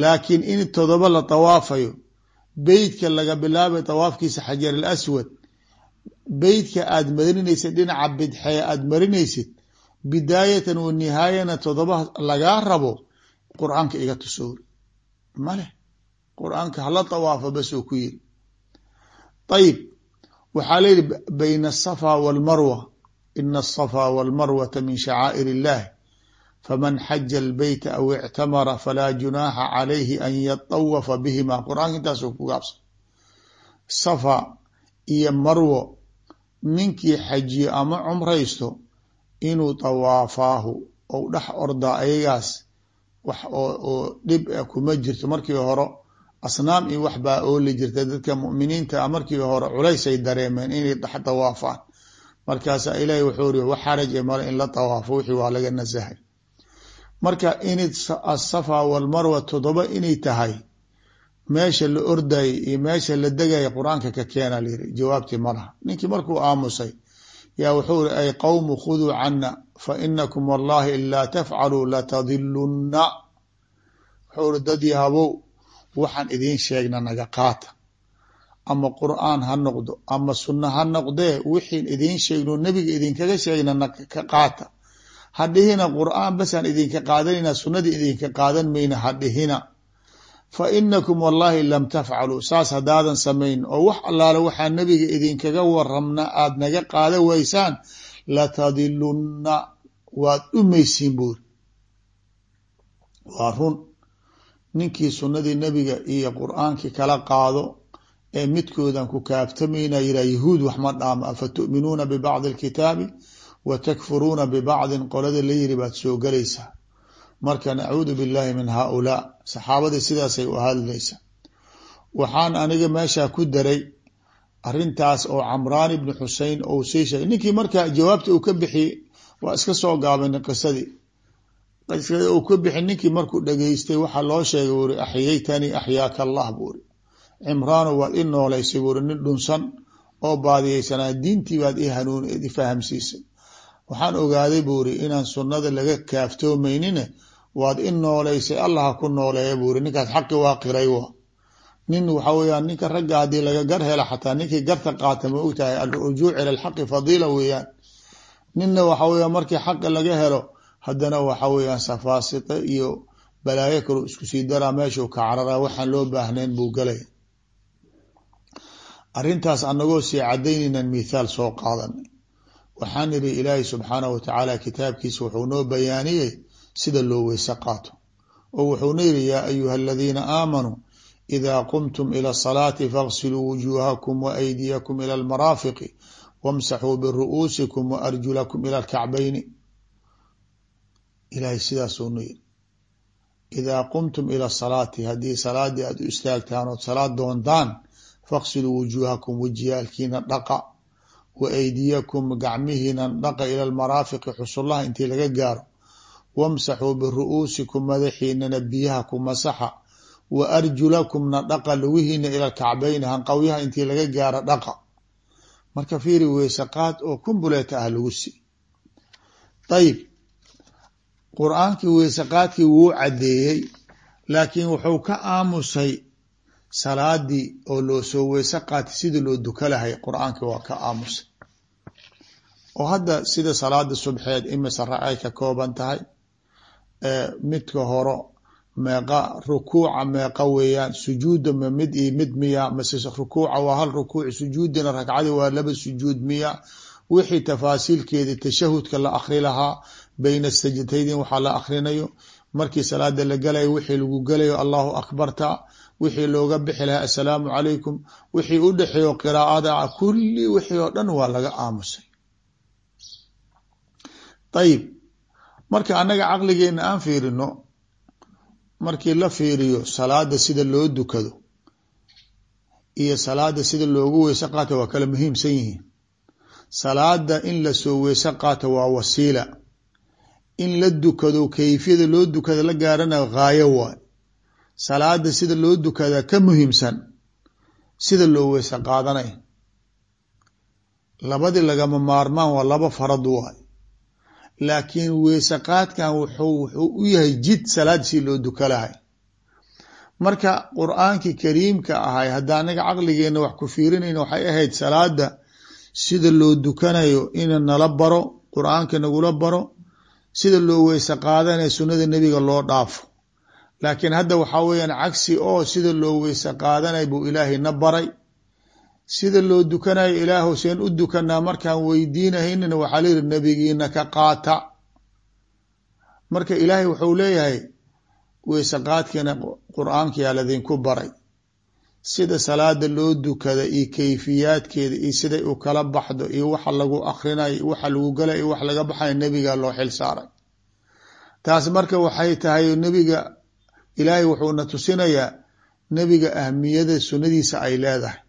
Laakiin in todoba la tawaafayo beytka laga bilaabay tawaafkiisa xajar alaswad beytka aad marinaysid dhinaca bidxee aad marinaysid bidaayatan wa nihaayana todoba lagaa rabo qur'aanka iga tusoori maleh qur'aanka hala tawaafo bas oo ku yiri ayib waxaa layihi bayna asafa walmarwa. Ina asafa walmarwata min shacaa'ir illahi faman xaja albeyta aw ictamara falaa junaaxa calayhi an yatawafa bihima. Qur'aanka intaasoo ku gaabsan. Safa iyo marwo ninkii xajiyo ama cumraysto inuu tawaafaahu ou dhex ordaa ayagaas wax oo dhib a kuma jirto. Markii hore asnaam iyo wax baa ooli jirta. Dadka mu'miniinta a markii hore culaysay dareemeen inay dhex tawaafaan markaasa ilaahi wuxuu ri wax xaraj e male in la tawaafo wixii waa laga nasahay. Marka in asafa walmarwa todoba inay tahay meesha la ordayay iyo meesha la degaya qur'aanka ka keena layiri jawaabtii malaha ninkii markuu aamusay yaa wuxuu ri ay qowmu khuduu cana fa inakum wallahi in laa tafcaluu latadilunna wuxuu ri dad yahabow waxaan idiin sheegna naga qaata ama qur'aan ha noqdo ama sunno ha noqdee wixiin idiin sheegno nebiga idinkaga sheegna naka qaata ha dhihina qur'aan basaan idinka qaadanayna sunnadii idinka qaadan mayna ha dhihina fa inakum wallahi lam tafcaluu saas haddaadan samayn oo wax allaale waxaa nebiga idinkaga waramna aad naga qaada waysaan latadilunna waad dhumaysiin buuri waa run. Ninkii sunnadii nebiga iyo qur'aankii kala qaado ee midkoodan ku kaaftamayna yihaa yahuud wax ma dhaamo afa tu'minuuna bibacdi alkitaabi wa takfuruuna bibacdin? Qolada la yiri baad soo gelaysaa marka nacuudu billahi min haaulaa. Saxaabadii sidaasay u hadlaysa waxaan aniga meeshaa ku daray arintaas oo camraan ibni xusein ou sii sheegay. Ninkii marka jawaabta uu ka bixiyey waa iska soo gaabana qisadii qisada uu ka bixi ninkii markuu dhageystay waxaa loo sheegay buuri axyaytanii axyaaka allah buuri. Cimraano waad i noolaysay buuri nin dhunsan oo baadiyeysanaa diintii baad i hanuun i fahamsiisay waxaan ogaaday buuri inaan sunnada laga kaaftoomaynine waad i noolaysay allah ha ku nooleeya buuri. Ninkaas xaqi waa qiray wa nin waxa weyaan ninka ragga haddii laga gar hela xataa ninkii garta qaata ma ogtahay alrujuuc ila alxaqi fadiila weeyaan. Ninna waxa weya markii xaqa laga helo haddana waxa weeyaan safaasite iyo balaayo kaloo isku sii daraa meeshuu ka cararaa waxaan loo baahnayn buu galaya arrintaas anagoo sii cadaynaynan mithaal soo qaadanay waxaan idhi ilaahay subxaanahu watacaala kitaabkiisa wuxuu noo bayaaniyey sida loo weyse qaato. Oo wuxuuna yidhi yaa ayuha aladiina aamanuu idaa qumtum ila asalaati faغsiluu wujuuhakum waaydiyakum ila almaraafiqi wamsaxuu biru'uusikum waarjulakum ila alkacbayni ilahay sidaasuuna yidhi idaa qumtum ila asalaati haddii salaadii aad u istaagtaan ood salaad doontaan faغsiluu wujuuhakum wejiyaalkiina dhaqa wa aydiyakum gacmihiina dhaqa ila almaraafiqi xusullaha intii laga gaaro wamsaxuu biru'uusikum madaxiinana biyaha masaxa wa arjulakumna dhaqa lugihiina ila alkacbayni hanqawyaha intii laga gaaro dhaqa. Marka fiiri weyse qaad oo kumbuleeta ah lagu sii ayib qur'aankii weyse qaadkii wuu caddeeyey laakiin wuxuu ka aamusay salaadii oo loo soo weyse qaatay sidii loo duka lahay qur'aankii waa ka aamusay. Oo hadda sida salaada subxeed imise racay ka kooban tahay midka horo meeqa rukuuca meeqa weeyaan sujuudda ma mid iyo mid miya mase rukuuca waa hal rukuuc sujuudina ragcadi waa laba sujuud miya. Wixii tafaasiilkeedii tashahudka la akri lahaa bayna sajdateydin waxaa la akrinayo markii salaada la galayo wixii lagu galayo allahu akbarta. Wixii looga bixi lahaa assalaamu calaykum. Wixii u dhexeeyo qiraa'ada kulli wixii oo dhan waa laga aamusay. Ayib marka annaga caqligeena aan fiirino markii la fiiriyo salaada sida loo dukado iyo salaada sida loogu weyse qaato waa kala muhiimsan yihiin. Salaada in la soo weyse qaato waa wasiila. In la dukado kayfiyada loo dukada la gaarana haayo waay salaada sida loo dukadaa ka muhiimsan sida loo weyse qaadanay labadii lagama maarmaan waa laba farad waay laakiin weyse qaadkan wuxuu wuxuu u yahay jid salaad si loo duka lahay marka qur'aankii kariimka ahay hadda anaga caqligeena wax ku fiirinayna waxay ahayd salaada sida loo dukanayo ina nala baro qur'aanka nagula baro sida loo weyse qaadanayo sunnada nebiga loo dhaafo. Laakiin hadda waxaa weeyaan cagsi oo sida loo weyse qaadanay buu ilaahay na baray sida loo dukanayo ilaahu seen u dukanaa markaan weydiinahaynina waxaa layihi nebigiina ka qaata. Marka ilaahay wuxuu leeyahay weyse qaadkiina qur'aankiyaa ladinku baray. Sida salaada loo dukada iyo kayfiyaadkeeda iyo siday u kala baxdo iyo waxa lagu akrinayo waxa lagu gala iyo wax laga baxayo nebiga loo xil saaray. Taas marka waxay tahay nebiga ilaahay wuxuuna tusinayaa nebiga ahmiyada sunnadiisa ay leedahay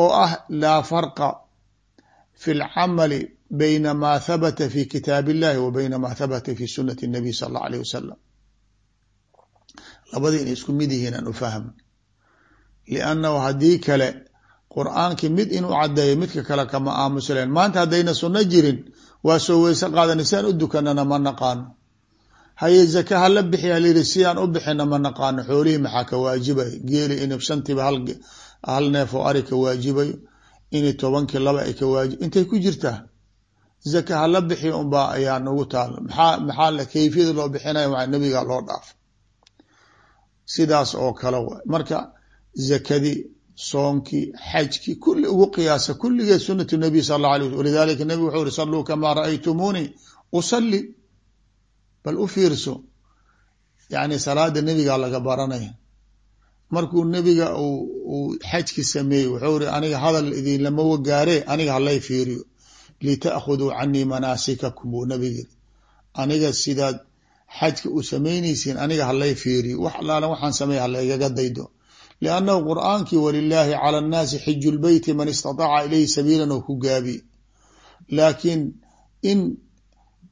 oo ah laa farqa fi lcamali bayna maa habata fi kitaab illahi wa bayna maa habata fi sunati nabiy sala allahu alayh wasalam labadii inay isku mid yihiin aan u fahmn liannahu haddii kale qur'aankii mid inuu caddeeyo midka kale kama aamusilayn maanta haddayna sunno jirin waa soo weyse qaadana siaan u dukanana ma naqaano. Haye zaka hala bixi halayidhi siaan u bixina ma naqaano. Xoolihii maxaa ka waajibay? Geeli inib shantiiba hal hal neef oo ari ka waajibayo inay tobankii laba ay ka waajib intay ku jirtaa zaka hala bixi unbaa ayaa nagu taalo maxaa maxaa kayfiyada loo bixinayo waa nabiga loo dhaafo sidaas oo kale waay marka zakadii soonkii xajkii kulli ugu qiyaasa kulligeed sunatu nabiy sal alla alay w walidalika nabig wuxuu uri salluu kamaa ra'aytumuunii usalli bal u fiirso yani salaada nebigaa laga baranaya markuu nebiga uu xajki sameeyey wuxuu iri aniga hadal idinlama wagaare aniga halay fiiriyo. Lita'khuduu canii manaasikakum buu nabig yiri aniga sidaad xajka u samaynaysiin aniga halay fiiriyo. Wax alaala waxaan sameeya halaygaga daydo. Liannahu qur'aankii walilaahi cala annaasi xiju lbeyti man istataaca ilayhi sabiilan oo ku gaabi. Laakiin in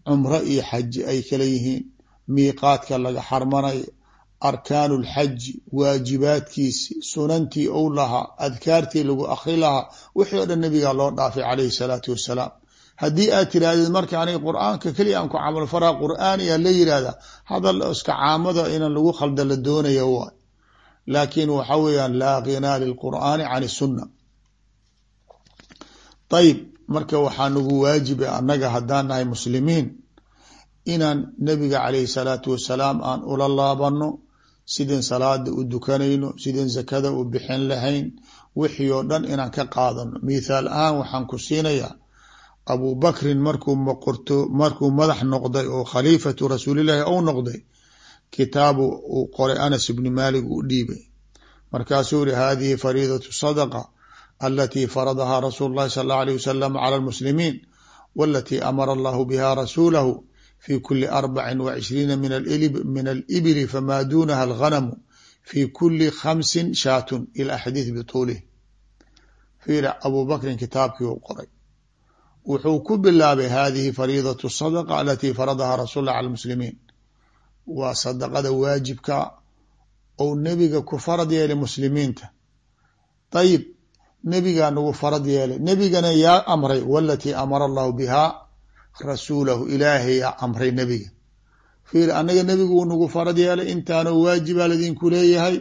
cumro iyo xaji ay kala yihiin miiqaadka laga xarmanayo arkaanu lxaji waajibaadkiisi sunantii ou lahaa adkaartii lagu akri lahaa wixii o dhan nabigaa loo dhaafay calayhi salaatu wassalaam haddii aad tirahdid marka aniga qur'aanka keliya aan ku camal faraa qur'aaniyaa la yirahda hadal iska caamada inan lagu khalda la doonaya waay laakin waxa weeyaan laa ghinaa lilqur'aani can sunna ayib marka waxaa nagu waajiba annaga haddaan nahay muslimiin inaan nebiga calayhi salaatu wasalaam aan ula laabano sideen salaada u dukanayno sideen zakada u bixin lahayn wixii oo dhan inaan ka qaadano. Mithaal ahaan waxaan ku siinayaa abu bakrin markuu maqorto markuu madax noqday oo khaliifatu rasuulillahi ou noqday kitaabu uu qoray anas ibni maalik u dhiibay. Markaasuu yihi hadihi fariidatu sadaqa alatii faradahaa rasuulu llahi sal allau alيh wasalam cala almuslimiin walatii amara allahu biha rasuulahu fi kuli arbacin wa cishriina min alibili famaa duunaha alghanamu fi kuli khamsin shaatun ila xadiid bituulih fiiri abu bakrin kitaabkii u qoray wuxuu ku bilaabay hadihi fariidatu sadaqa alatii faradahaa rasul lah cala almuslimiin waa sadaqada waajibka ou nebiga ku farad yeelay muslimiinta ayib nebigaa nagu farad yeelay nebigana yaa amray walatii amara allahu bihaa rasuulahu ilaahay yaa amray nebiga. Fiir annaga nebigu uu nagu farad yeelay intaano waajibaa ladinku leeyahay.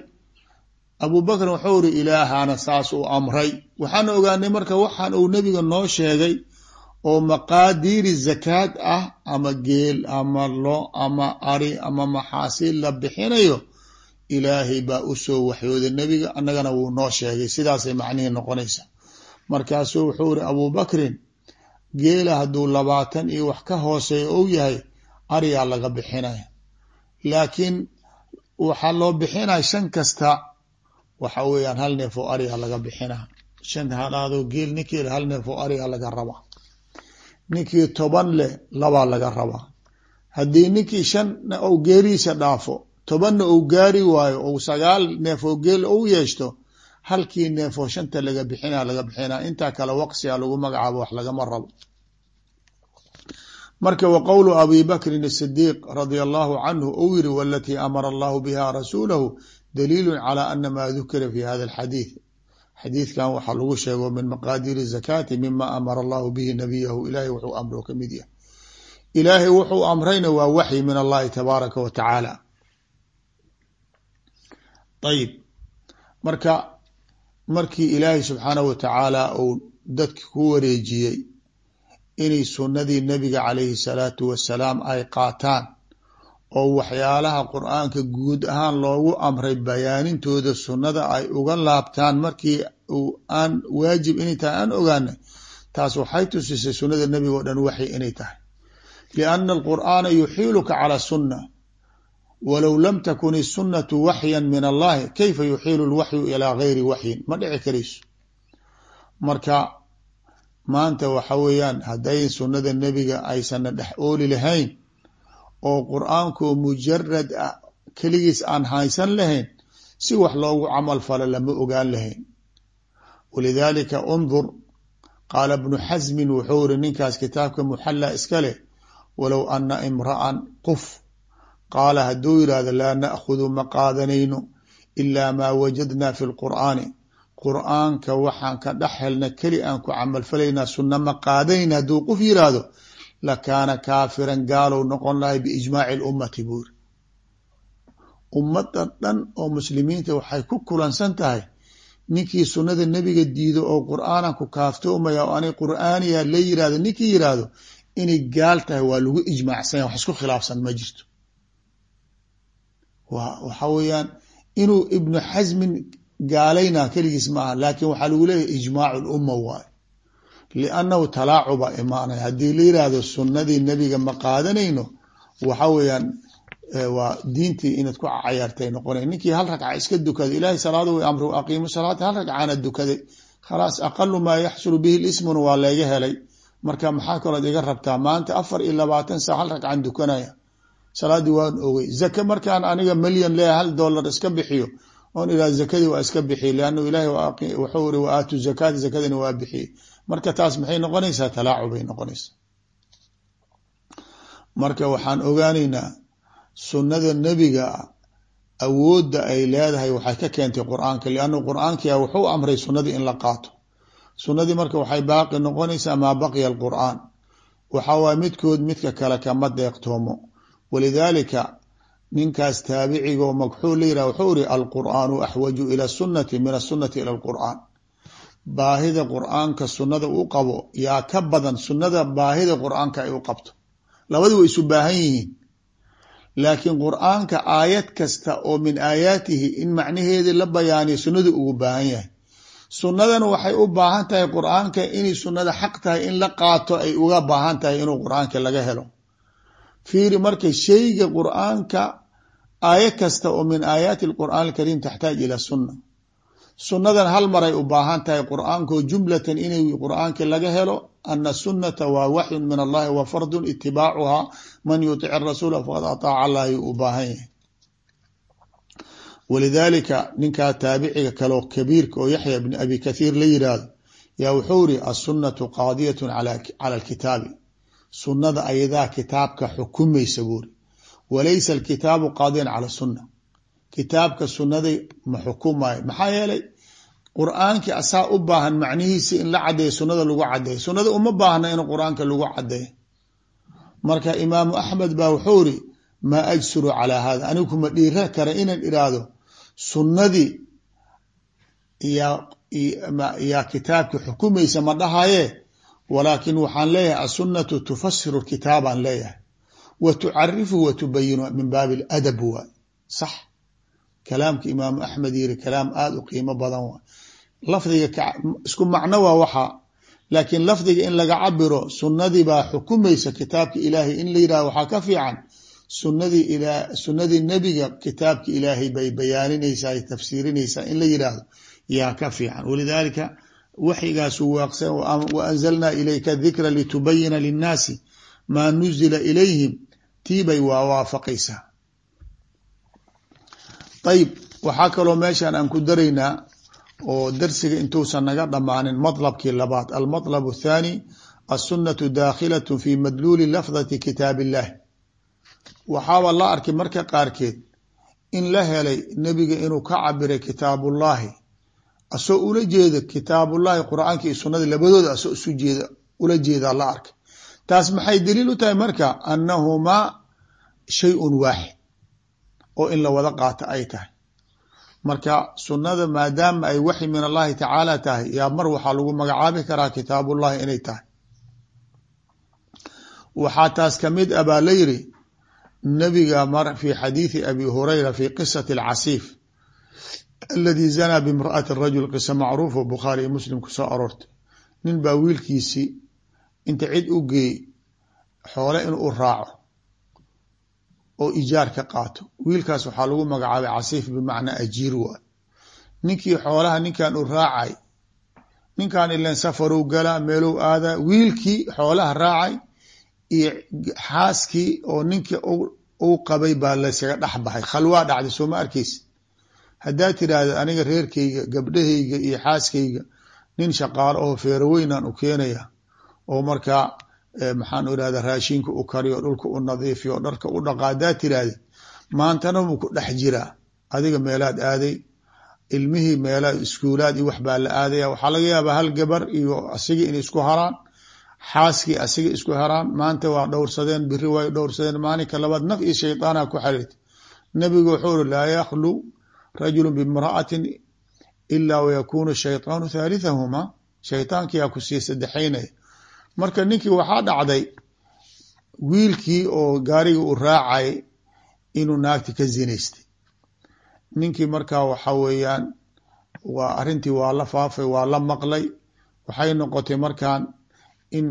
Abu bakrin wuxuu iri ilaahana saas uu amray. Waxaan ogaanay marka waxaan uu nebiga noo sheegay oo maqaadiiri zakaad ah ama geel ama lo ama ari ama maxaasiil la bixinayo ilaahay baa u soo waxyooday nebiga annagana wuu noo sheegay. Sidaasay macnihii noqonaysa markaasuu wuxuu iri abu bakrin geela hadduu labaatan iyo wax ka hooseeya ou yahay ariyaa laga bixinaya. Laakiin waxaa loo bixinaya shan kasta waxa weeyaan hal neef oo ariga laga bixinaa shan halaadoo geel ninkii hal neef oo ariga laga rabaa ninkii toban leh labaa laga rabaa haddii ninkii shan ou geeriisa dhaafo tobanna ou gaari waayo ou sagaal neef oo geel ou yeeshto halkii neef oo shanta laga bixina laga bixinaa. Intaa kale waqsiga lagu magacaabo wax lagama rabo. Marka wa qowlu abi bakrin asidiiq radia allahu canhu ou yiri walatii amara allahu biha rasuulahu daliilu calى ana ma dukira fi hada alxadiid xadiidkan waxaa lagu sheego min maqaadiri zakaati mima amara allahu bihi nabiyahu ilahay wuxuu amro ka mid yahay. Ilaahay wuxuu amrayna waa waxyi min allahi tabaaraka wa ayib marka markii ilaahay subxaanahu wa tacaala uu dadki ku wareejiyey inay sunnadii nebiga calayhi salaatu wasalaam ay qaataan oo waxyaalaha qur'aanka guud ahaan loogu amray bayaanintooda sunnada ay uga laabtaan markii uu aan waajib inay tahay aan ogaanay taas waxay tusisay sunnada nebiga o dhan waxyi inay tahay. Lianna alqur'aana yuxiiluka cala sunna walow lam takun isunatu waxyan min allahi kayfa yuxiilu lwaxyu ilaa gayri waxyin? Ma dhici karayso. Marka maanta waxa weeyaan hadday sunnada nebiga aysana dhex ooli lahayn oo qur'aankoo mujarad ah keligiis aan haysan lahayn si wax loogu camal falo lama ogaan lahayn. Walidaalika undur qaala bnu xasmin wuxuu iri ninkaas kitaabka muxalla iska leh walow ana imra'an qof qaala hadduu yidhahdo laa na'khudu ma qaadanayno ilaa maa wajadna fi lqur'aani qur'aanka waxaan ka dhex helna keli aan ku camalfalaynaa sunna ma qaadanayna hadduu qof yidhaahdo lakaana kaafiran gaalow noqon lahay biijmaaci lummati buu yiri ummadda dhan oo muslimiinta waxay ku kulansan tahay ninkii sunnada nebiga diido oo qur'aanan ku kaaftoomaya oo anay qur'aaniya la yiraahdo ninkii yiraahdo inay gaal tahay waa lagu ijmaacsanya wax isku khilaafsan ma jirto waxa weeyaan inuu ibnu xasmin gaalayna keligiis maaha laakiin waxaa lagu leeyahay ijmaacu lumma waayo liannahu talaacuba imaanaya haddii la yiraahdo sunnadii nebiga ma qaadanayno waxa weeyaan waa diintii inaad ku cayaartay noqonay. Ninkii hal ragca iska dukaday ilahay salaada way amri aqiimu salaata hal ragcaana dukaday khalaas aqalu maa yaxsulu bihi lismuna waa leega helay. Marka maxaa kalood iga rabtaa maanta afar iyo labaatan saa hal ragcan dukanaya salaadii waan ogey zake markaan aniga milyan leeya hal dollar iska bixiyo oon iraa zakadii waa iska bixiye leannu ilahay wuxuu iri wa aatu zakaata zakadina waa bixiyey. Marka taas maxay noqonaysaa? Talaacub bay noqonaysaa. Marka waxaan ogaanaynaa sunnada nebiga awoodda ay leedahay waxay ka keentay qur'aanka liannu qur'aankia wuxuu amray sunnadii in la qaato. Sunnadii marka waxay baaqi noqonaysaa maa baqiya alqur'aan. Waxa waay midkood midka kale kama deeqtoomo walidaalika ninkaas taabicigo magxuu la yirah wuxuu iri alqur'aanu axwaju ila sunnati min asunati ila alqur'aan. Baahida qur'aanka sunnada u qabo yaa ka badan sunnada baahida qur'aanka ay u qabto. Labadi way isu baahan yihiin. Laakiin qur'aanka aayad kasta oo min aayaatihi in macnaheedii la bayaaniyo sunnadu ugu baahan yahay. Sunnadana waxay u baahan tahay qur'aanka inay sunnada xaq tahay in la qaato ay uga baahan tahay inuu qur'aanka laga helo fiiri marka shayga qur'aanka aayo kasta oo min aayaati alqur'aan alkariim taxtaaj ila sunna. Sunnadan hal maray u baahan tahay qur'aankoo jumlatan inay qur'aanka laga helo ana sunnata waa waxyun min allahi wa fardun itibaacuhaa man yutic rasuula faqad ataaca allah ayuu u baahan yahay. Walidaalika ninkaa taabiciga kaleo kabiirka oo yaxya bni abi kathiir la yiraahdo yaa wuxuu iri assunnatu qaadiyatun cala alkitaabi sunnada ayadaa kitaabka xukumaysa buuri. Walaysa alkitaabu qaadiyan cala sunna. Kitaabka sunnaday ma xukumayo maxaa yeelay qur'aankii asaa u baahan macnihiisi in la cadeeyo sunnada lagu cadeeyo. Sunnada uma baahna in qur'aanka lagu cadeeyo. Marka imaamu axmed baa wuxuu iri maa ajsuru calaa hada anigu kuma dhiira kara inaan iraahdo sunnadii yaa kitaabka xukumaysa ma dhahaye walaakin waxaan leeyahay assunnatu tufasiru kitaabaan leeyahay wa tucarifu wa tubayinu min baabi aladab waay sax kalaamka imaamu axmed yiri kalaam aada u qiimo badan waay lafdiga isku macno waa waxaa laakiin lafdiga in laga cabiro sunnadii baa xukumaysa kitaabka ilaahay in la yidhahdo waxaa ka fiican sunadii sunnadii nebiga kitaabka ilaahay bay bayaaninaysaa ay tafsiirinaysaa in la yidhaahdo yaa ka fiican walidaalika waxyigaasuu waaqsan wa anzalnaa ilayka dikra litubayina linnaasi maa nuzila ilayhim tii bay waa waafaqaysaa ayib waxaa kaloo meeshan aan ku daraynaa oo darsiga intuusan naga dhammaanin matlabkii labaad almadlab athani assunnatu daakhilatu fi madluuli lafdati kitaab illahi waxaaba la arkay marka qaarkeed in la helay nebiga inuu ka cabiray kitaabullaahi asoo ula jeeda kitaabullahi qur'aanka iyo sunada labadooda asoo isu jeeda ula jeedaa la arkay. Taas maxay daliil u tahay marka? Annahumaa shay-un waaxid oo in la wada qaato ay tahay. Marka sunnada maadaama ay waxyi min allahi tacaala tahay yaa mar waxaa lagu magacaabi karaa kitaabullahi inay tahay. Waxaa taas ka mid a baa la yiri nabiga mar fi xadiidi abi hurayra fi qisati alcasiif aladi zanaa bimraati rajul qisa macruuf oo bukhaari iyo muslim ku soo aroortay. Nin baa wiilkiisii inta cid u geey xoole in u raaco oo ijaar ka qaato. Wiilkaas waxaa lagu magacaabay casiif bimacnaa ajiir waay ninkii xoolaha ninkan u raacay ninkan ilan safarow galaa meelow aadaa wiilkii xoolaha raacay iyo xaaskii oo ninkii uu qabay baa laysaga dhex khalwaa dhacday soo ma arkeysa haddaad tiraahda aniga reerkayga gabdhahayga iyo xaaskayga nin shaqaalo oo feeraweynaan u keenaya oo markaa maxaan irahda raashinka u kariyo dhulka u nadiifiyo dharka u dhaqa haddaad tiraahda maantana wuu ku dhex jiraa. Adiga meelaad aaday ilmihii meelaad iskuulaad iyo wax baa la aadaya. Waxaa laga yaabaa hal gabar iyo asiga inay isku haraan xaaskii asiga isku haraan. Maanta waa dhowrsadeen biri way dhowrsadeen. Maalinka labaad naf iyo shaydaana ku xiriirta. Nabigu wuxuu uri laa yakhlu rajulu bimra'atin ilaa wayakunu shayطaanu thaalithahumaa shaydaankiyaa ku sii sadexaynaya marka ninkii waxaa dhacday wiilkii oo gaariga u raacay inuu naagti ka zinaystay ninkii markaa waxa weeyaan waa arrintii waa la faafay waa la maqlay waxay noqotay markaan in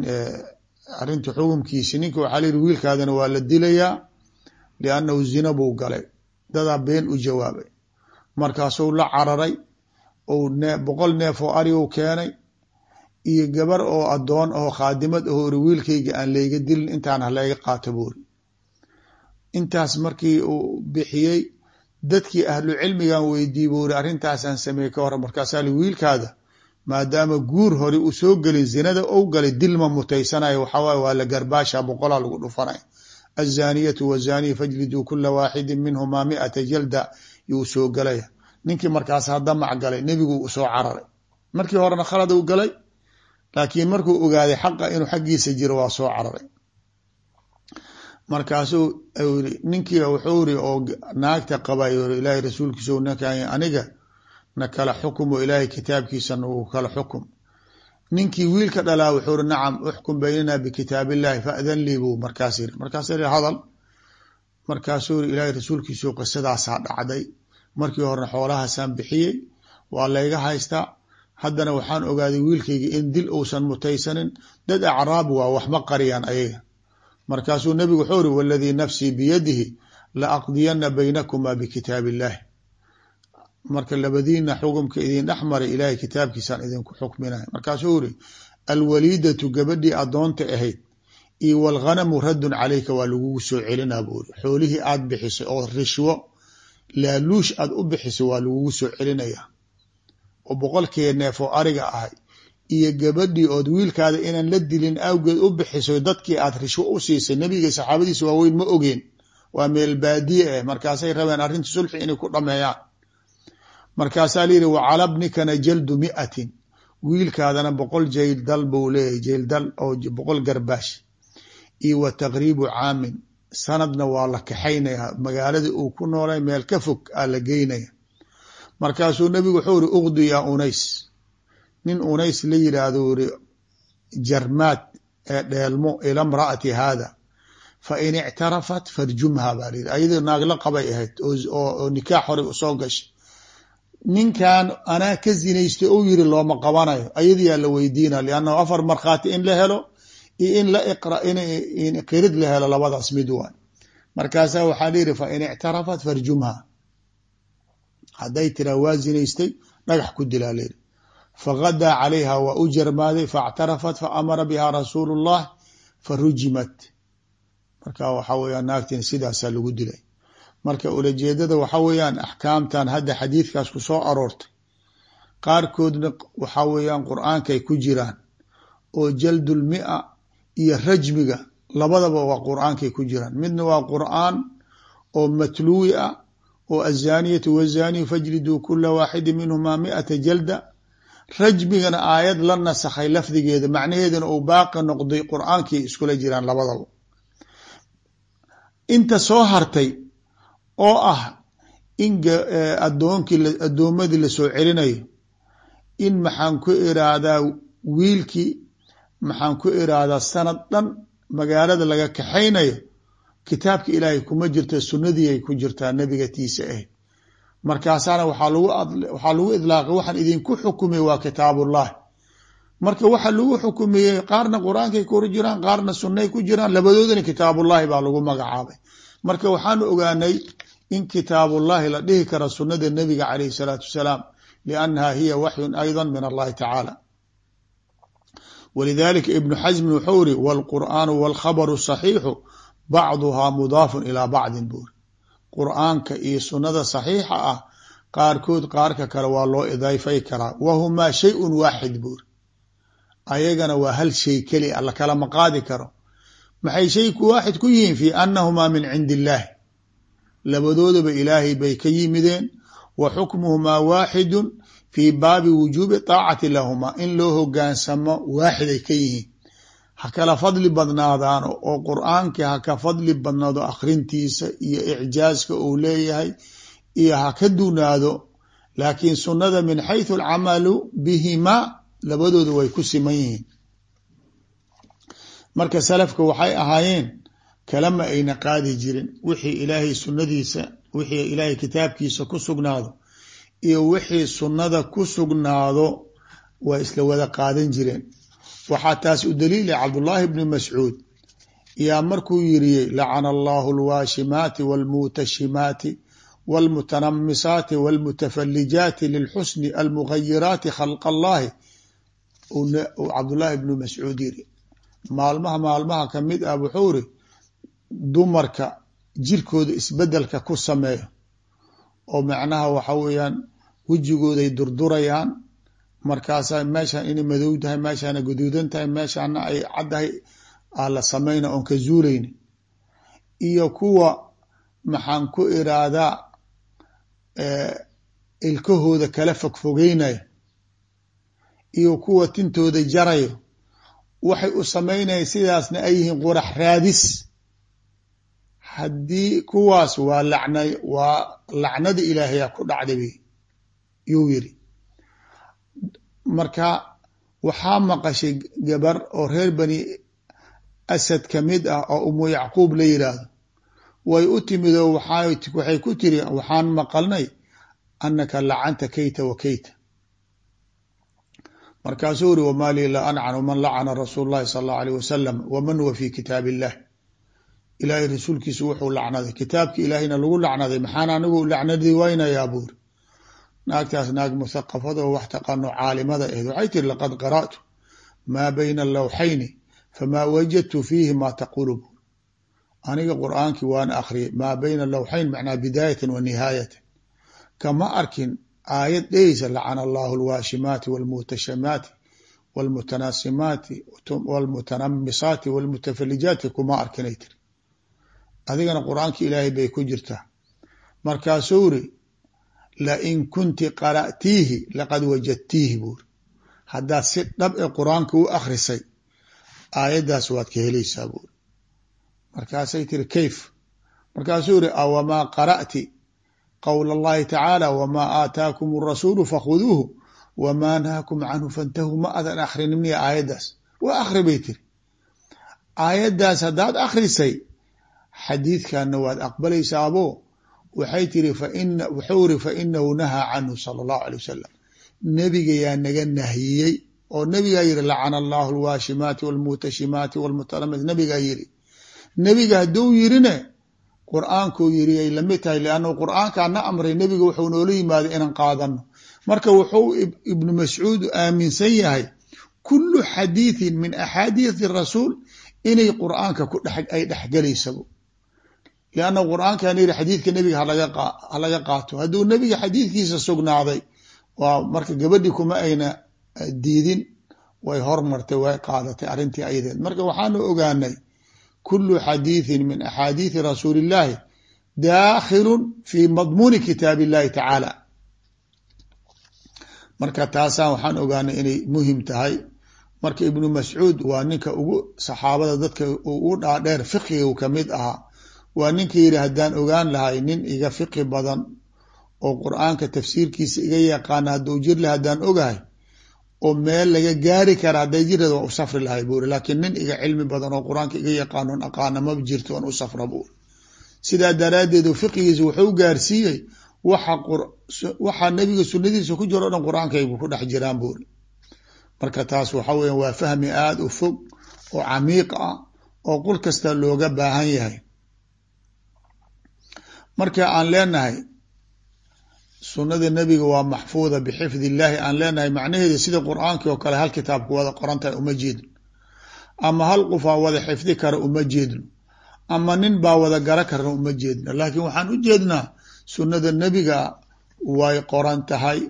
arrintii xukumkiisi ninki waxaa layihi wiilkaadana waa la dilayaa liannahu zina buu galay dadaa been u jawaabay markaasuu la cararay boqol neef oo ari u keenay iyo gabar oo addoon oo khaadimad aho iri wiilkayga aan layga dilin intaan halayga qaato buuri intaas markii uu bixiyey dadkii ahlu cilmigan weydiiy buu iri arrintaasaan sameeyey ka hor markaasaa li wiilkaada maadaama guur hore uu soo gelin zinada ou galay dilma mutaysanayo waxawaaye waa la garbaasha boqolaa lagu dhufanay azaniyatu wazaniya fajliduu kula waaxidin minhumaa miata jalda yuu soo galaya. Ninkii markaas hadamac galay nebigu u soo cararay. Markii horena khalad u galay laakiin markuu ogaaday xaqa inuu xaggiisa jiro waa soo cararay. Markaasuu iri ninkii wuxuu iri oo naagta qabay ilaahay rasuulkiisa ninkan aniga na kala xukumo ilaahay kitaabkiisa nagu kala xukum. Ninkii wiilka dhalaa wuxuu ri nacam uxkum baynana bikitaab illahi faadan lii buu markaas yiri markaas yiri hadal. Markaasuu yiri ilaahay rasuulkiisu qisadaasaa dhacday markii horena xoolahaasaan bixiyey waa layga haystaa. Haddana waxaan ogaaday wiilkayga in dil uusan mutaysanin. Dad acraab waa waxma qariyaan ayaga. Markaasuu nebigu wuxuu ri waladii nafsii biyadihi la aqdiyana baynakumaa bikitaab illahi marka labadiina xukumka idin dhex maray ilaahay kitaabkiisaan idinku xukminaya markaasuu iri alwaliidatu gabadhii adoonta ahayd iyo walghanamu raddun calayka waa lagugu soo celinaa buu iri xoolihii aad bixisay oo rishwo laaluush aad u bixisay waa lagugu soo celinaya oo boqolkiiba neef oo ariga ahay. Iyo gabadhii ood wiilkaada inaan la dilin awgeed u bixiso dadkii aad rishwo u siisay nebiga saxaabadiisa waaweyn ma ogeen. Waa meel baadiye ah markaasay rabeen arrinta sulxi inay ku dhameeyaan. Markaasaa la yidhi wacalabnikana jaldu miatin. Wiilkaadana boqol jayldal buu leeyahy jayldal oo boqol garbaash iyo wa taqriibu caamin sanadna waa la kaxaynaya. Magaaladii uu ku noolay meel ka fog aa la geynaya. Markaasuu nebigu wuxuu iri uqdi yaa unays. Nin unays la yidhaahdo iri jarmaad ee dheelmo ila mraati haada. Fa in ictarafat farjumha baa layidhi ayadii naagla qabay ahayd oo nikaax horey u soo gashay. Ninkan anaa ka zinaystay ou yiri looma qabanayo. Ayadiyaa la weydiina liannahu afar markhaati in la helo iyo in la in qirid la helo labadaas mid waay. Markaasaa waxaa la yidhi fa in ictarafat farjumha. Hadday tiraa waa zinaystay dhagax ku dilaa layidhi fagadaa calayha waa u jarmaaday faاctarafat faamara biha rasuulu اllah farujimat marka waxaa weya naagtin sidaasaa lagu dilay. Marka ulajeedada waxa weeyaan axkaamtan hadda xadiidkaas ku soo aroortay qaarkoodna waxaa weeyaan qur'aankay ku jiraan oo jaldulmia iyo rajmiga labadaba waa qur'aankay ku jiraan. Midna waa qur'aan oo matluwi ah oo azaaniyatu wazaniyu fajliduu kula waaxidi minhumaa miata jalda. Rajmigana aayad la nasakhay lafdigeeda macnaheedana uu baaqi noqday qur'aankii iskula jiraan labadaba. Inta soo hartay oo ah in adoonkii addoomadii la soo celinayo in maxaan ku iraadaa wiilkii maxaan ku iraadaa sanad dhan magaalada laga kaxaynayo kitaabka ilaahay kuma jirta sunnadii ay ku jirtaa nabiga tiisa ahayd markaasaana waxaa lagu idlaaqay waxaan idinku xukumay waa kitaabullahi marka waxa lagu xukumiyey qaarna qur'aankay ku jiraan qaarna sunnay ku jiraan labadoodana kitaabullahi baa lagu magacaabay. Marka waxaanu ogaanay in kitaabullahi la dhihi kara sunnada nebiga calayhi salaatu wasalaam liannaha hiya waxyun ayda min allahi tacaala walidalika ibnu xasmin wuxuu iri wاlqur'aanu wاlkhabaru saxiixu bacduhaa mudaafun ilaa bacdin buuri qur'aanka iyo sunnada saxiixa ah qaarkood qaarka kale waa loo idaafay karaa wahumaa shayun waaxid buuri ayagana waa hal shay keli a lakala ma qaadi karo maxay shayku waaxid ku yihiin fi annahumaa min cindi illaahi labadoodaba ilaahay bay ka yimideen wa xukmuhumaa waaxidun fii baabi wujuubi taacati lahumaa in loo hogaansamo waaxiday ka yihiin. Ha kala fadli badnaadaano oo qur'aankii ha ka fadli badnaado akhrintiisa iyo icjaaska uu leeyahay iyo ha ka dunaado laakiin sunnada min xayثu alcamalu bihimaa labadooda way ku siman yihiin. Marka salafka waxay ahaayeen kalama ayna qaadi jirin. Wixii ilaahay sunnadiisa wixii ilaahay kitaabkiisa ku sugnaado iyo wixii sunnada ku sugnaado waa isla wada qaadan jireen. Waxaa taas u daliila cabdullaahi bni mascuud. Yaa markuu yiriyey lacana allahu alwaashimaati walmuutashimaati walmutanamisaati walmutafalijaati lilxusni almugayiraati khalq allahi cabdullaahi bnu mascuud yiri maalmaha maalmaha ka mid ah wuxuu iri dumarka jirkooda isbeddelka ku sameeyo oo macnaha waxa weeyaan wejigooday durdurayaan. Markaasaa meeshaan inay madow tahay meeshaana gaduudan tahay meeshaana ay caddahay aa la samayna oon ka zuulayni iyo kuwa maxaan ku iraadaa ilkahooda kala fogfogeynaya iyo kuwa tintooda jarayo. Waxay u samaynaya sidaasna ay yihiin qurax raadis. Haddii kuwaas waa lacna waa lacnada ilaahaya ku dhacday yuu yiri marka waxaa maqashay gabar oo reer bani asad ka mid ah oo umu yacquub la yidhaahdo way u timid oo waxay ku tiri waxaan maqalnay anaka lacanta kayta wa kayta markaasuu uri wma lii la ancanu man lacana rasuul اllahi sal اllahu alيh wasalam wman huwa fi kitaab illah ilaahay rasuulkiisu wuxuu lacnaday kitaabki ilaahayna lagu lacnaday maxaan anigu lacnadii waynayaa buuri naagtaas naag muthaqafada oo wax taqaano caalimada ahed waxay tiri laqad qara'tu maa bayna lawxayni famaa wajadtu fiihi ma taqulu buuri aniga qur'aankii waan akhriyay maa bayna lawxayn macnaa bidaayatan wa nihaayatan. Kama arkin aayad dheheysa lacana allahu alwaashimaati walmutashamaati walmutanasimaati walmutanamisaati walmutafalijaati kuma arkinay tiri adigana qur'aanka ilaahay bay ku jirtaa markaasuu ri lain kunti qara'tiihi laqad wajadtiihi buuri haddaad si dhab e qur'aanka u akhrisay aayaddaas waad ka helaysaa buuri markaasay tiri kayf. Markaasuu ri awamaa qara'ti? Qowla allaahi tacaala wamaa aataakum rasuulu fakhuduuhu wamaa nahakum canhu fantahuu ma adan akhrinin miya aayaddaas. Waa akhri bay tiri aayaddaas haddaad akhrisay xadiidkanna waad aqbalaysaabo waxay tiri wuxuu iri fainahu nahaa canhu sala اllahu alay wasalam nebiga yaa naga nahiyey oo nebigaa yiri lacana allahu alwaashimaati walmutashimaati walmutalamis nebigaa yiri nebiga hadduu yirine qur'aankuu yiri ay la mid tahay liannahu qur'aankaa na amray nebiga wuxuu noola yimaaday inaan qaadano marka wuxuu ibnu mascuud aaminsan yahay kulu xadiidin min axaadiisi rasuul inay qur'aanka ku ay dhexgelaysabo lianna qur'aankan yidhi xadiidka nebiga ha laga qaato hadduu nebiga xadiidkiisa sugnaaday waa marka gabadhi kuma ayna diidin way hormartay way qaadatay arrintii ayadeed marka waxaanu ogaanay kullu xadiidin min axaadiidi rasuulillaahi daakhilun fii madmuuni kitaab illahi tacaala marka taasaan waxaan ogaanay inay muhiim tahay marka ibnu mascuud waa ninka ugu saxaabada dadka ugu dhaadheer fiqhigu ka mid ahaa waa ninka yidhi haddaan ogaan lahay nin iga fiqi badan oo qur'aanka tafsiirkiisa iga yaqaana hadduu jir lah haddaan ogahay oo meel laga gaari kara hadday jirad waa u safri lahay buuri laakiin nin iga cilmi badan oo qur'aanka iga yaqaanon aqaana ma jirto on u safra buuri sidaa daraaddeed fiqigiisa wuxuu gaarsiiyey waxaa nebiga sunadiisa ku jiro o dhan qur'aankaybu ku dhex jiraan buuri marka taas waxa weya waa fahmi aada u fog oo camiiq ah oo qul kasta looga baahan yahay marka aan leenahay sunada nebiga waa maxfuuda bixifdi illaahi aan leenahay macnaheeda sida qur'aankii oo kale hal kitaabku wada qoran tahay uma jeedno ama hal qofaa wada xifdi kara uma jeedno ama nin baa wada gara karna uma jeedno laakiin waxaan u jeednaa sunnada nebiga way qoran tahay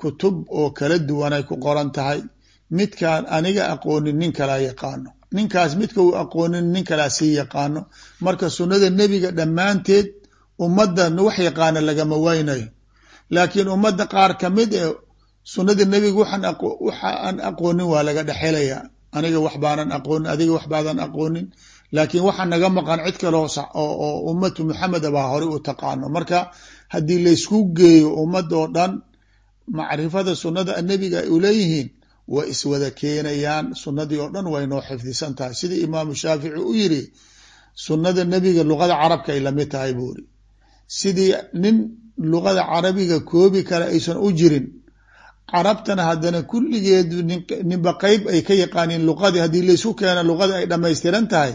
kutub oo kala duwanay ku qoran tahay. Midkaan aniga aqoonin nin kalaa yaqaano. Ninkaas midka uu aqoonin nin kalaa sii yaqaano. Marka sunnada nebiga dhammaanteed ummadda wax yaqaana lagama waynayo. Laakiin ummadda qaar ka mid ee sunnada nebiga waxaan aqoonin waa laga dhexelayaa aniga wax baanan aqoonin adiga wax baadan aqoonin. Laakiin waxa naga maqan cid kale oo ummatu maxamed baa horey u taqaano. Marka haddii laysku geeyo ummadoo dhan macrifada sunnada nebiga ay uleeyihiin way iswada keenayaan. Sunnadii oo dhan way noo xifdisan tahay sida imaamu shaafici u yiri sunnada nebiga luqada carabka ay la mid tahay buuri sidii nin luqada carabiga koobi kale aysan u jirin carabtana haddana kulligeed ninba qeyb ay ka yaqaaniin luqadii haddii laysku keena luqadii ay dhammaystiran tahay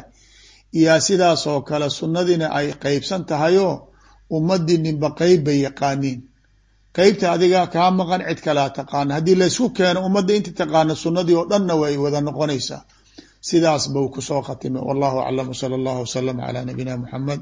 yaa sidaas kale sunnadiina ay qeybsan tahayoo ummadii ninba qeyb bay yaqaaniin. Qeybta adiga kaa maqan cid kalaa taqaana haddii laysku keeno ummadda inta taqaana sunnadii oo dhanna way wada noqonaysaa. Sidaas bau ku soo khatimay. Wallahu aclam. Wsala allahu wasalam calaa nabiyina muxamed